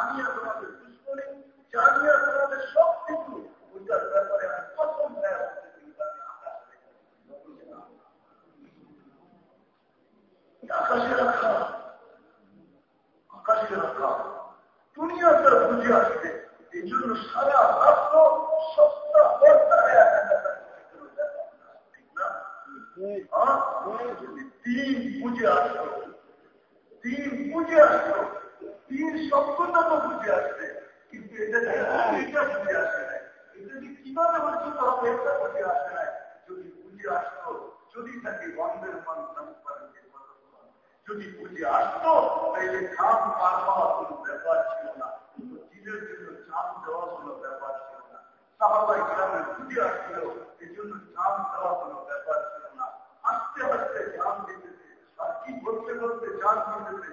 জানিয়া তোমাদের দুশ্মনী জানিয়া তোমাদের সব কিছু ওইটার ব্যাপারে আমি কসম দেয় আকাশে রাখা আকাশে রাখা। দুনিয়া তার বুঝে আসবে, এই জন্য সারা রাষ্ট্র সপ্তাহ তিন বুঝে আসলো তিন বুঝে আসলো তিন শব্দটা তো বুঝে আসবে, কিন্তু এটা বুঝে আসে নাই কীভাবে অর্জিত হবে এটা বুঝে আসে নাই যদি বুঝে আসতো, যদি তাকে বন্ধের মান যদি বুঝে আসতো তাহলে খাম পার হওয়া কোনো ব্যাপার ছিল না। দিনের জন্য চাপ দেওয়া কোনো ব্যাপার ছিল না। সাহাবাই গ্রামে বুঝে আসছিল এই জন্য চাপ দেওয়া কোনো ব্যাপার ছিল না। আস্তে আস্তে জান দিতেছে, আর কি করতে করতে জান দিতেছে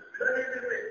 சிறகு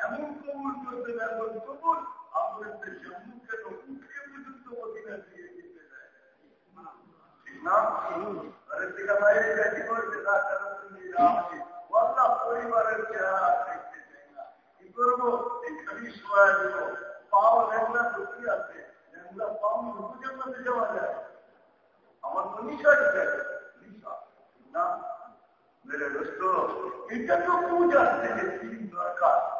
এমন কবুল করবেন এমন কবুল আপনাদের জম্মু কেন উঠে পর্যন্ত মদিনা দিয়ে দিতে পরিবারের চেহারা আমার তো নিশা নিশা না? পূজার থেকে তিন দরকার।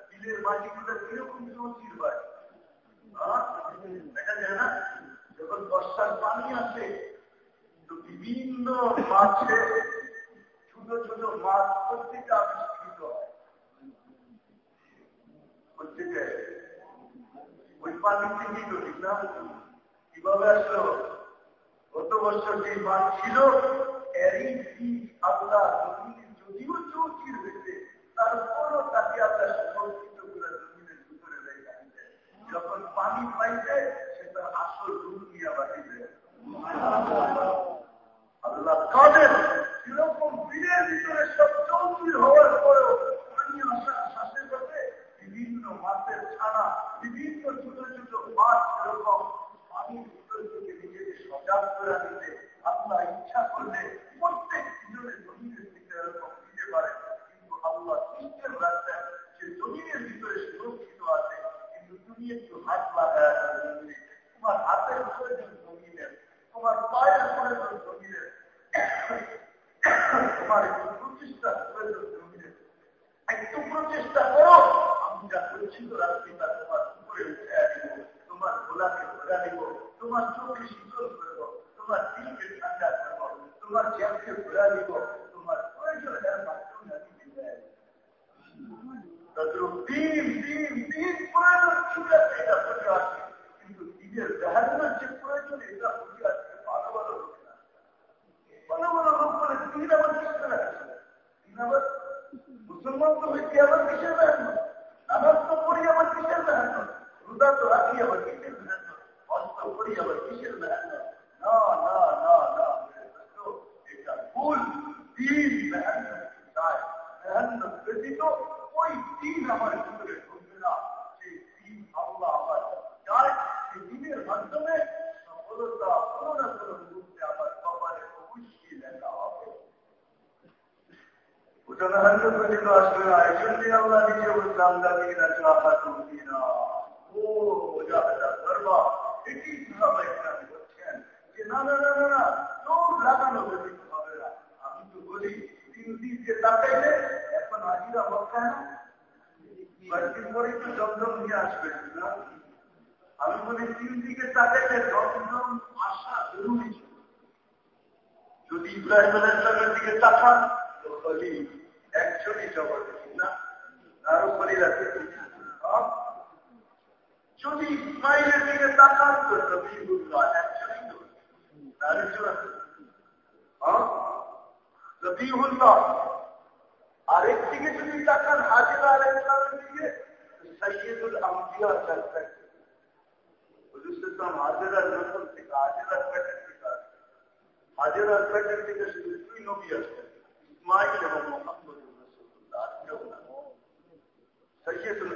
মাটিগুলো কীরকম চৌচির হ্যাঁ দেখা যায় না? যখন বর্ষার পানি আসে বিভিন্ন মাছে ছোট ছোট মাছ প্রত্যেকে আবিষ্কৃত হয়। প্রত্যেকে। ওই পানি থেকে তো ঠিক না? কীভাবে আসলো? গত বছর যে মাছ ছিল, এরই বীজ আল্লাহ যদিও চৌচির হয়েছে, তারপরও তাকে আল্লাহ সংরক্ষিত করে জমিনের ভিতরে রেখে যখন পানি পাইবে সে তার আসল রূপ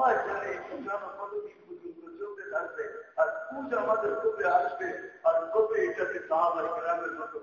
সময় যেন এই পর্যন্ত চলতে থাকবে, আর পূজা আমাদের কবে আসবে, আর কবে এটাকে সাহাবার গ্রামের মতো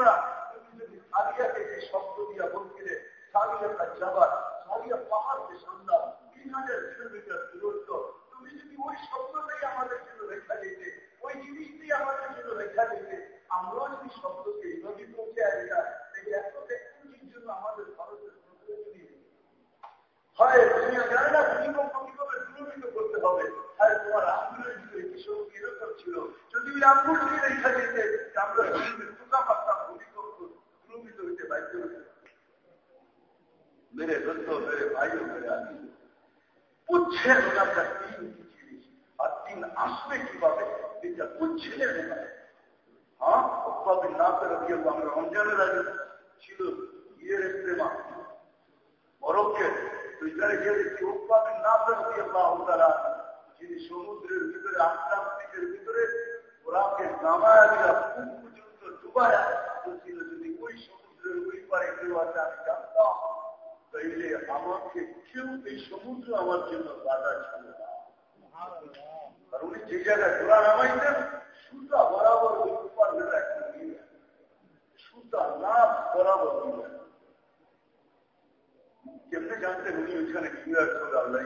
না তুমি যদি সারিয়াকে যে শব্দ দিয়া বলছিলে তার যাবার সারিয়া পাহাড় যে সন্ধ্যা তিন হাজার কিলোমিটার দূরত্ব তুমি যদি ওই শব্দটাই আমাদের জন্য রেখা দিতে ওই জিনিসটাই আমাদের জন্য রেখা দিতে আমরাও যদি শব্দকে এইভাবে পৌঁছে দিতাম এই এত টেকনোলজির জন্য আমাদের ভারতের হয় দুনিয়া জানে না ভূমিকম্প কীভাবে দূরীভূত করতে হবে হ্যাঁ তোমার আঙ্গুলের ভিতরে কি শক্তি এরকম ছিল যদি ওই আঙ্গুলকে রেখা দিতে আমরা টুকা পারতাম ভূমিকম্প দূরীভূত হইতে বাধ্য হইতে মেরে দত্ত মেরে ভাইও মেরে আমি পুচ্ছেন ওনারটা তিন জিনিস আর তিন আসবে কীভাবে এটা পুচ্ছেনের হ্যাঁ অব্বাবিন না করে দিয়ে আমরা রমজানের আগে ছিল ইয়ের প্রেমা বরফের দুইটারে গিয়ে দেখছি উৎপাদন না করে তারা যিনি সমুদ্রের ভিতরে আটলান্টিকের ভিতরে ওরাকে নামায়া দিয়া খুব পর্যন্ত ডুবায়া বলছিল যদি ওই সমুদ্রের ওই পারে কেউ আছে আমি জানতাম তাইলে আমাকে কেউ এই সমুদ্র আমার জন্য বাধা ছিল না আর উনি যে জায়গায় ঘোরা নামাইতেন সুতা বরাবর ওই উপার বেলা একটা নিয়ে সুতা না বরাবর নিয়ে কেমনে জানতে উনি ওইখানে ক্লিয়ার করে আল্লাহ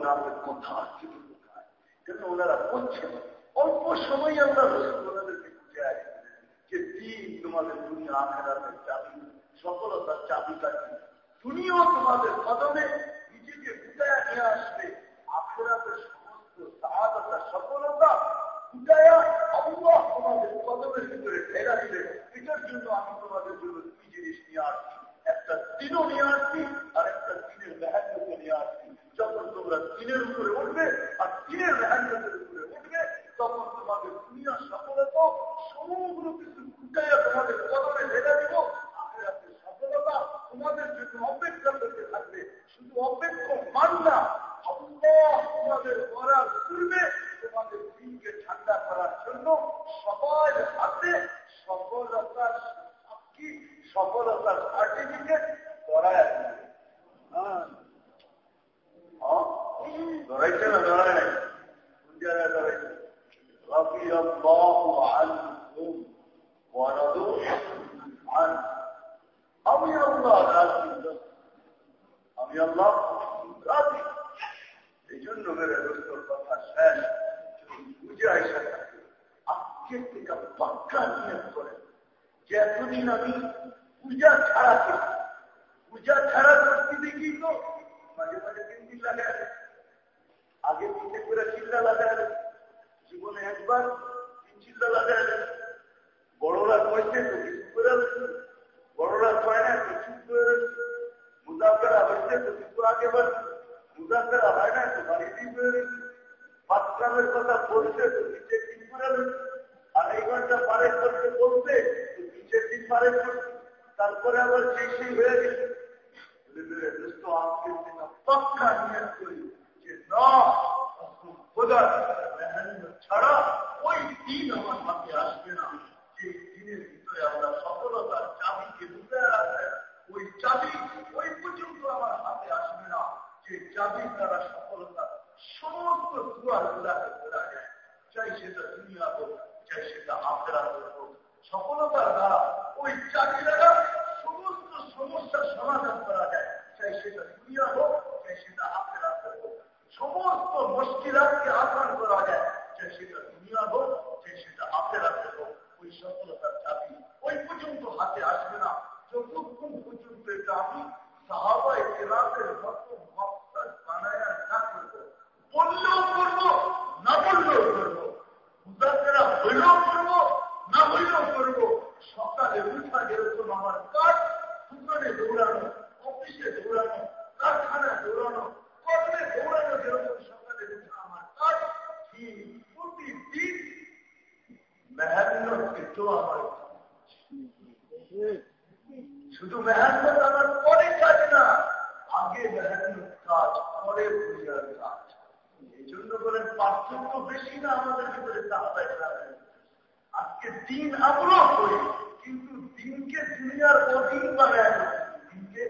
নামের কথা ছিল করছেন অল্প সময় আল্লাহ ভিতরে দিলে এটার জন্য আমি তোমাদের একটা দিনও নিয়ে আসছি আর একটা দিনের মেহান্নকে নিয়ে আসছি। যখন তোমরা দিনের উপরে উঠবে আর দিনের উঠবে তখন তোমাদের দুনিয়া সফলতা সমগ্র কিছু ফুটাইয়া তোমাদের কদমে ঢেলে দিব। সফলতা তোমাদের জন্য অপেক্ষা করতে থাকবে। শুধু অপেক্ষা মান না তোমাদের করার পূর্বে তোমাদের দিনকে ঠান্ডা করার জন্য সবার হাতে সফলতার সাক্ষী, সফলতার সার্টিফিকেট করায় ধরাইছে না, ধরায় নাই? ধরাইছে? رضي الله عنهم ورضوا عنه আমি আল্লাহ রাজি আমি আল্লাহ রাজি এই জন্য মেরে দোস্তর কথা শেষ বুঝে আইসা থাকে আজকের থেকে পাক্কা নিয়ত করেন যে এতদিন আমি পূজা ছাড়া করি পূজা ছাড়া করতে দেখি তো মাঝে মাঝে তিন দিন লাগে আগে পিঠে করে চিল্লা লাগায় জীবনে একবার চিল্লা লাগায় বড়রা কয়েছে তো কিছু করে বড়রা কয় না, তো চুপ করে মুজাফেরা হয়েছে তো কিছু আগে বাড়ছে। মুজাফেরা হয় না, তো বাড়ি ঠিক করে পাঁচগ্রামের কথা বলছে তো নিচে ঠিক করে আর এই ঘণ্টা পারে করতে বলছে, তো নিচের দিন পারে তারপরে আবার সেই সেই হয়ে গেছে। আজকের দিন পাক্কা নিয়ে করি। যে না ছাড়া ওই দিন আমার হাতে আসবে না। যে দিনের ভিতরে আমরা সফলতার চাবিকে ওই চাবি ওই পর্যন্ত আমার হাতে আসবে না। যে চাবি সমস্ত দুয়ার গুলাকে যায়। চাই সেটা দুনিয়া হোক, চাই সেটা আফেরা হোক। সফলতার দ্বারা ওই দ্বারা সমস্ত সমস্যার সমাধান করা যায়। চাই সেটা দুনিয়া হোক, চাই সেটা হোক সমস্ত মুশকিলাতকে আসান করা যায় চাই সেটা দুনিয়া হোক চাই সেটা আফেরা হোক, ওই সফলতার চাবি ওই পর্যন্ত হাতে আসবে না। যতক্ষণ পর্যন্ত এটা আমি না না সকালে উঠা যেরকম আমার কাজ, দোকানে দৌড়ানো, অফিসে দৌড়ানো, কারখানায় দৌড়ানো কর্মে দৌড়ানো যেরকম সকালে উঠা আমার কাজ ঠিক প্রতিদিন মেহান্ন কিন্তু আমার শুধু মেহান্ন আমার পরে কাজ না, আগে মেহান্ন কাজ, পরে পূজার কাজ। এই জন্য বলেন পার্থক্য বেশি না আমাদের ভিতরে আজকে দিন আমরাও করি, কিন্তু দিনকে দুনিয়ার অধীন বানায় দিনকে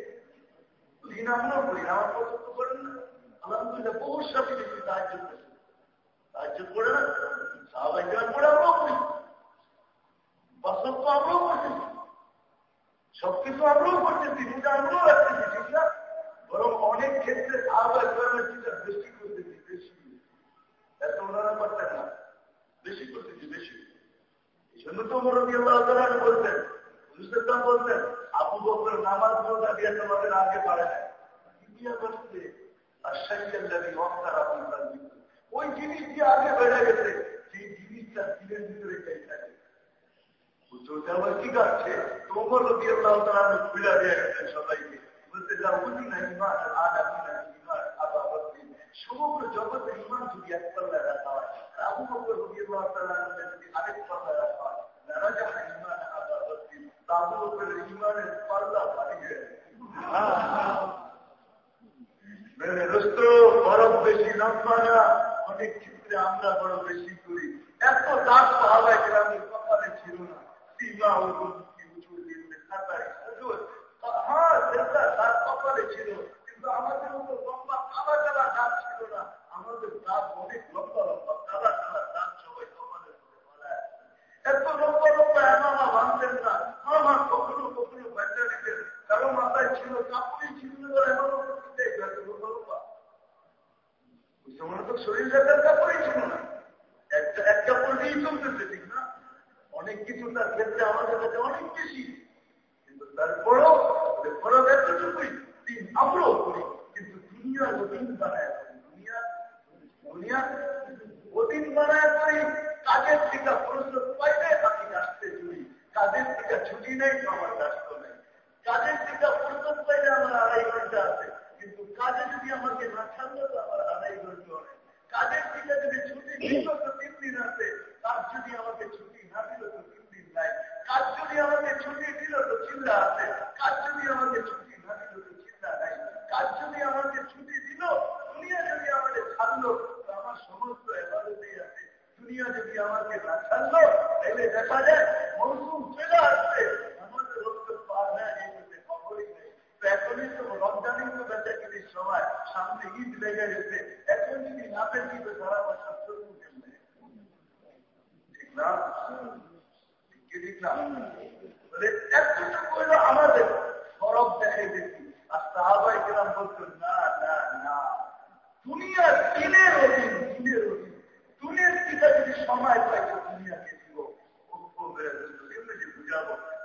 দিন আমরাও করি, আমার পছন্দ করেন না। আলহামদুলিল্লাহ, বহু সাথে বেশি সাহায্য করেছে সাহায্য করে না, সাহাবাই করে আমরাও করি বাস্তব তো আমরাও করতেছি সবকিছু আমরাও করতেছি রোজা আমরাও রাখতেছি ঠিক না? বরং অনেক ক্ষেত্রে চিন্তা বেশি করতেছি, বেশি। এত ওনারা করতেন না। বেশি করতেছি, বেশি। এই জন্য তো মরবি আল্লাহ বলতেন, হুজুর বলতেন, আবু বকর নামাজ দিয়ে তোমাদের আগে পারে না বলতে ওই জিনিস দিয়ে আগে বেড়ে গেছে, সেই জিনিসটা দিনের ভিতরে চাই থাকে আবার কি কাটছে তোমার রবি আল্লাহ তারা খুলে দিয়ে গেছেন সবাইকে। বলতে যা বুঝি না, ইমান, আর আমি না, ইমান আবার সমগ্র জগতের ইমান যদি এক পাল্লায় রাখা হয় আবু বকর রবি আল্লাহ তারা যদি আরেক পাল্লায় রাখা হয় নারাজা ইমান আবার আবু বকরের ইমানের পাল্লা বাড়িয়ে রস্ত বরফ বেশি, লম্বা না? অনেক ক্ষেত্রে আমরা বড় বেশি করি। এত দাস পাহাড়া গ্রামের কপালে ছিল না। সীমা উঁচু হ্যাঁ সেটা তার কপালে ছিল, কিন্তু আমাদের মতো লম্বা কালা কালা দাঁত ছিল না। আমাদের দাঁত অনেক লম্বা লম্বা, কালা কালা দাঁত সবাই কপালে এত লম্বা লম্বা এমামা ভাঙতেন না। আমার কখনো কখনো নিতেন কারও মাথায় ছিল, কাপড়ই ছিল এমামা সময় তো শরীর জায়গার কাপড়ই ছিল না। একটা এক কাপড় দিয়েই চলতেছে, ঠিক না? অনেক কিছু তার ক্ষেত্রে আমাদের কাছে অনেক বেশি। কিন্তু তারপরও ফরক এতটুকুই দিন আমরাও করি। কিন্তু দুনিয়া অধীন বানায় দুনিয়া দুনিয়া অধীন বানায় করি, কাজের থেকে প্রস্তুত পাইলে আমি আসতে চুরি কাজের থেকে ছুটি নেই আমার ব্যস্ত নেই। কাজের থেকে প্রস্তুত পাইলে আমার আড়াই ঘণ্টা আছে। কাজে যদি আমাকে তো আমার আড়াই ঘণ্টা নেই কাজের থেকে যদি ছুটি দিত তো তিন দিন আছে কাজ যদি আমাকে ছুটি না দিল তো তিন দিন নাই। কাজ যদি আমাকে ছুটি দিল তো চিল্লা আছে কাজ যদি আমাকে ছুটি না দিল তো চিল্লা নাই। কাজ যদি আমাকে ছুটি দিল দুনিয়া যদি আমাকে ছাড়লো তো আমার সমস্ত এবারতেই আছে। দুনিয়া যদি আমাকে না ছাড়লো তাহলে দেখা যায় মৌসুম চলে আসছে। আমাদের রক্ত হয়ে খবরই নেই তো সময়। সামনে যদি সময় পাই দুনিয়াকে দিব।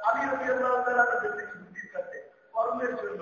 আমি রবি আল্লাহ দেখি বুদ্ধির কাছে কর্মের জন্য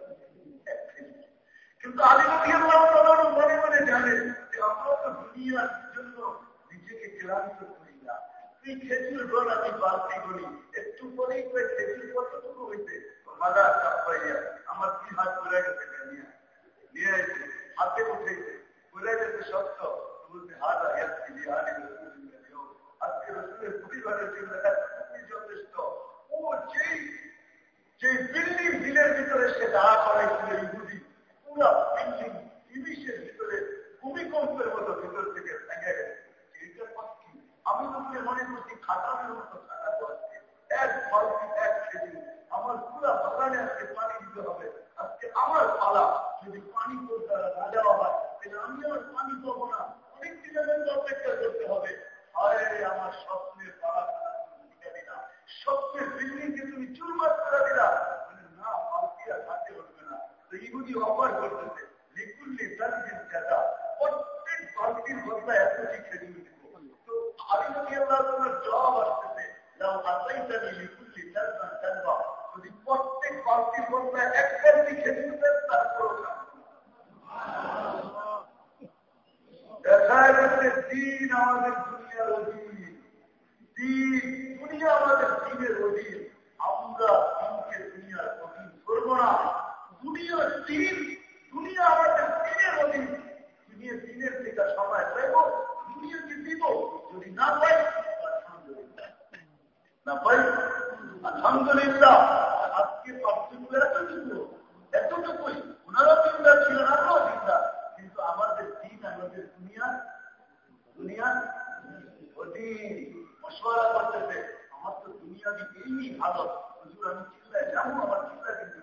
কিন্তু মনে মনে জানে যে আমরা দুনিয়ার জন্য নিজেকে ক্লান্ত করি না। তুই খেজুর বল আমি বালতি করি। একটু পরেই করে খেজুর কতটুকু হইতে মাদা চাপ পাইয়া আমার কি হাত ঘুরে গেছে নিয়ে নিয়ে এসে হাতে উঠেছে ঘুরে গেছে সত্য। বলতে হাত আয়াত জন্য ও যেই ভিতরে সে দাঁড়া করাইছিল ইহুদি পুরো বিল্ডিং তিরিশের ভিতরে ভূমিকম্পের না দেওয়া হয় আমি আমার পানি পাবো অনেক দিনের অপেক্ষা করতে হবে। আরে আমার স্বপ্নের স্বপ্নের বিল্ডিংকে তুমি চুরমার করে দিলা না বালতিরা হাতে উঠবে না ইহুদি অফার করতেছে লিকুল্লি তানজিল জাদা প্রত্যেক বালতির বদলা এতটি খেজুর দিব তো আলী নবী আল্লাহ তোমার জবাব আসতেছে লাউ আতাইতানি লিকুল্লি তানজান তানবা যদি প্রত্যেক বালতির বদলা এক বালতি খেজুর দেন তারপরও দেখা যাচ্ছে দিন আমাদের দুনিয়ার অধীন। দিন, দুনিয়া আমাদের দিনের অধীন। আমরা দিনকে দুনিয়ার অধীন করব না। দুনিয়া দিন, দুনিয়া আমাদের দিনের অধীন। দুনিয়া দিনের থেকে সময় পাইব দুনিয়াকে দিব? যদি না পাই না পাই, আলহামদুলিল্লাহ। আজকে এতটুকু এতটুকুই। ওনারা ছিল কিন্তু আমাদের দিন, আমাদের দুনিয়া দুনিয়া মশলা করতেছে আমার তো দুনিয়া দিকে এই ভালো আমি চিন্তায় যাব, আমার চিন্তা কিন্তু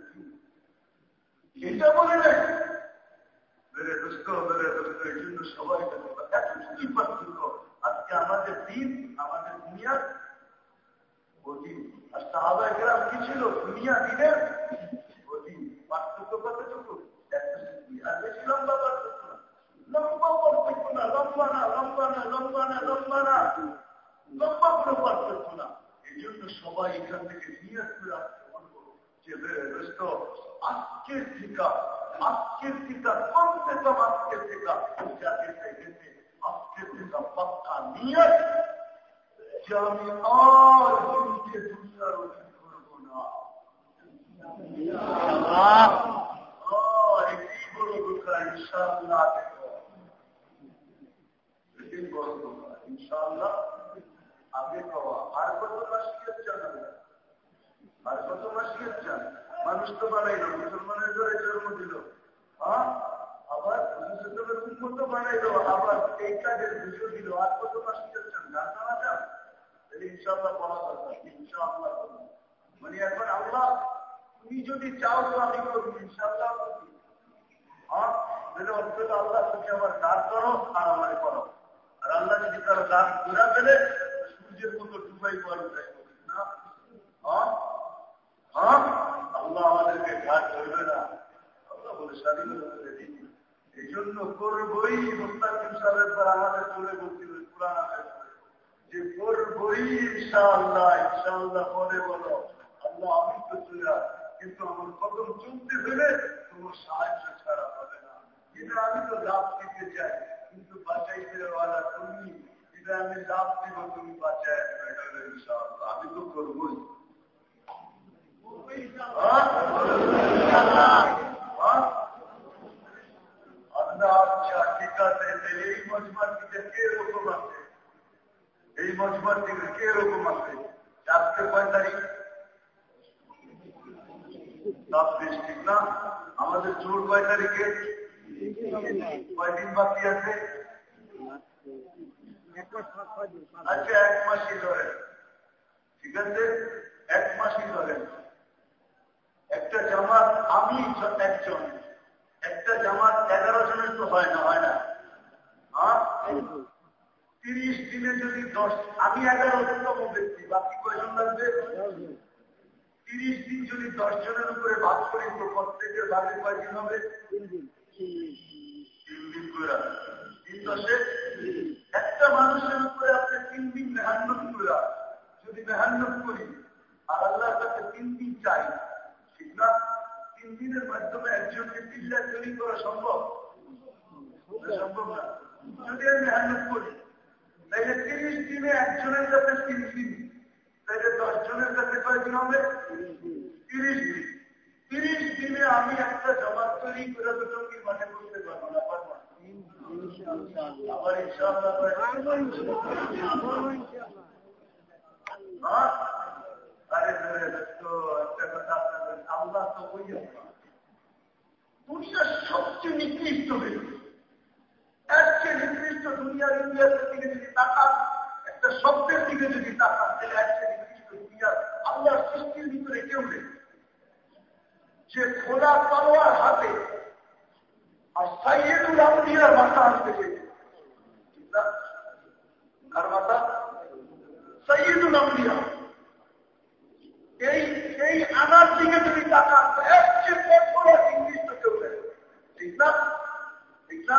এটা বলে নাই বেড়ে দোস্ত বেড়ে দোস্ত, এই জন্য সবাই এতটুকুই পার্থক্য আজকে আমাদের দিন, আমাদের দুনিয়া। অধীন আর সাহাবায় গ্রাম কি ছিল? দুনিয়া দিনের অধীন পার্থক্য কতটুকু আর বেশি লম্বা পার্থক্য লম্বা পার্থক্য না লম্বা না লম্বা না লম্বা না লম্বা না লম্বা কোনো পার্থক্য না এই জন্য সবাই এখান থেকে নিয়ে করে আসতে বলব যে ব্যস্ত আজকের টিকা আজকের টিকা কমসে কম আজকের টিকা যাতে গেছে আজকের টিকা পাক্কা নিয়ে যে আমি আর দিনকে দুনিয়ার অধীন করব না। ইনশাআল্লাহ আগে পাওয়া আর কত মাসিয়ত জানাবে আর কত মাসিয়ত চান মানুষ তো বানাইল মুসলমানের ধরে জন্ম দিল হ্যাঁ আবার মুসলমানের উন্মত বানাইল আবার এই কাজের বুঝে দিল আর কত মাসিয়ত চান গান জানা চান মানে এখন আল্লাহ, তুমি যদি চাও তো আমি করব ইনশাআল্লাহ তাহলে অন্তত আল্লাহ তুমি আমার দান করো আর আমার করো। আর আল্লাহ যদি তার দান ঘুরা ফেলে, সূর্যের মতো ডুবাই পড়ে যায়। না? আল্লাহ আমাদেরকে ঘাট ধরবে না। আল্লাহ বলে স্বাধীনতা করে দিই এই জন্য আমাদের চলে বলছিল পুরানা যে করবই ইনশাআল্লাহ ইনশাআল্লাহ পরে বলো আল্লাহ আমি তো চলে কিন্তু আমার কদম চলতে হলে তোমার সাহায্য ছাড়া হবে না এটা আমি তো লাভ দিতে চাই কিন্তু বাঁচাইতে ওয়ালা তুমি এটা আমি লাভ দিব তুমি বাঁচায় ইনশাআল্লাহ আমি তো করবোই আচ্ছা ঠিক আছে এই মজমার দিকে কে রকম আছে এই মজমার দিকে কে রকম আছে? আজকে কয় তারিখ? ছাব্বিশ ঠিক না? আমাদের জোর কয় তারিখে? কয়দিন বাকি আছে? আচ্ছা এক মাসই ধরেন ঠিক আছে? এক মাসই ধরেন একটা জামাত, আমি একজন। একটা জামাত এগারো জনের তো হয় না হয় না। হ্যাঁ? তিরিশ দিনে যদি দশ আমি এগারোতম ব্যক্তি বাকি কয়জন লাগবে? তিরিশ দিন যদি দশ জনের উপরে ভাগ করি তো প্রত্যেকের ভাগে কয়দিন হবে? তিন দিন। করে তিন দশে একটা মানুষের উপরে আপনি তিন দিন মেহান্নত করে যদি মেহান্নত করি আর আল্লাহর কাছে তিন দিন চাই ঠিক না? তিন দিনের মাধ্যমে একজনকে তিন লাখ তৈরি করা সম্ভব? সম্ভব না। যদি আমি মেহান্নত করি তাইলে তিরিশ দিনে একজনের কাছে তিন দিন। তাইলে দশ জনের কাছে কয়দিন হবে? তিরিশ দিন। তিরিশ দিনে আমি একটা তৈরি করে মানে করতে পারব না পারব আবার ইনশাআল্লাহ আরে তো একটা কথা আপনাদের আল্লাহ তো ওই দুনিয়ার সবচেয়ে নিকৃষ্ট ব্যক্তি। এর নিকৃষ্ট দুনিয়ার ইন্ডিয়ার দিকে যদি তাকান, একটা শব্দের দিকে যদি তাকান, তাহলে এর নিকৃষ্ট দুনিয়ার আল্লাহর সৃষ্টির ভিতরে কেউ নেই। যে খোলা তলোয়ার হাতে আর সাইয়েদুল আম্বিয়ার মাথা চেয়েছে কার মাথা? আম্বিয়া। এই আনার দিকে যদি তাকান এর নির্দিষ্ট কেউ নেই। ঠিক ঠিক না?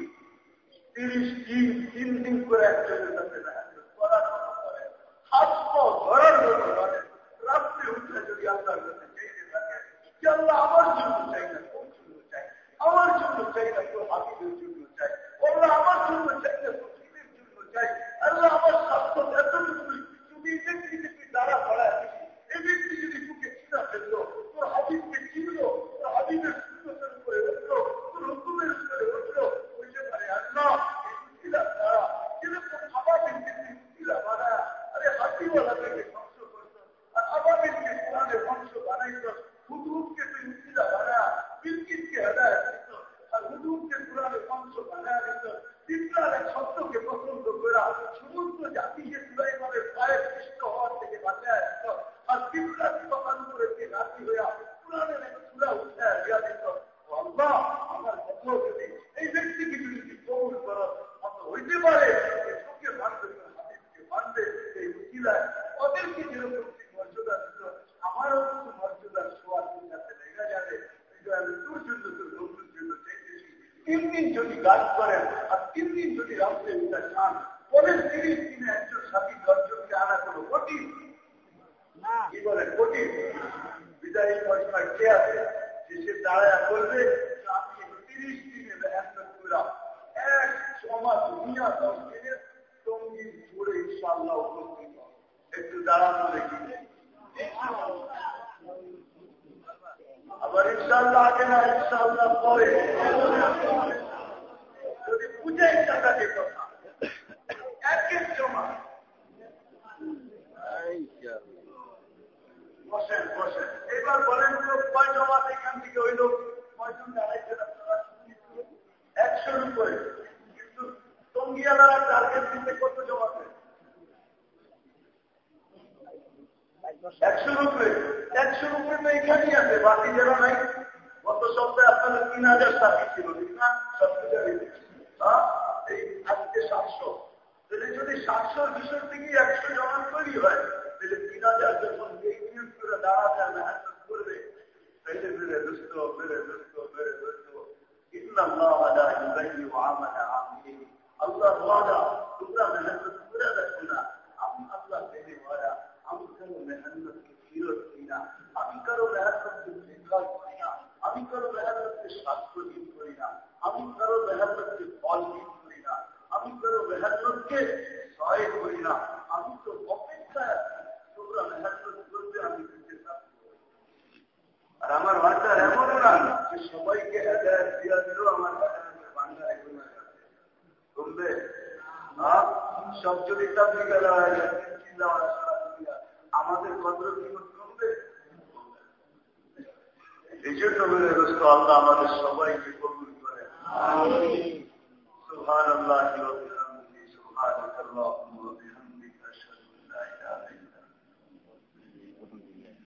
তিরিশ দিন, তিন দিন করে একজনের কাছে করার কথা করেন হাত ধরার জন্য করেন রাত্রে উঠে যদি আল্লাহর কাছে চাইতে থাকে, যে আল্লাহ আমার জন্য চাই না, তোর জন্য চাই। আমার জন্য চাই না, তোর হাবিবের জন্য চাই। আল্লাহ আমার জন্য চাই না, তোর দিনের জন্য চাই। আল্লাহ আমার স্বাস্থ্য এতটুকুই যদি এই ব্যক্তি যদি দ্বারা পড়ায় এই ব্যক্তি যদি তোকে চিনা ফেলল, তোর হাবিবকে আল্লাহকে ধ্বংস করছ আর আবাবিলকে কোরআনে ধ্বংস বানাইছ হুদুদকে তুই উচিরা বানা বিলকিনকে হেদায়ত দিত আর হুদুদকে কোরআনে ধ্বংস বানা দিত ইসরায়েলের সত্য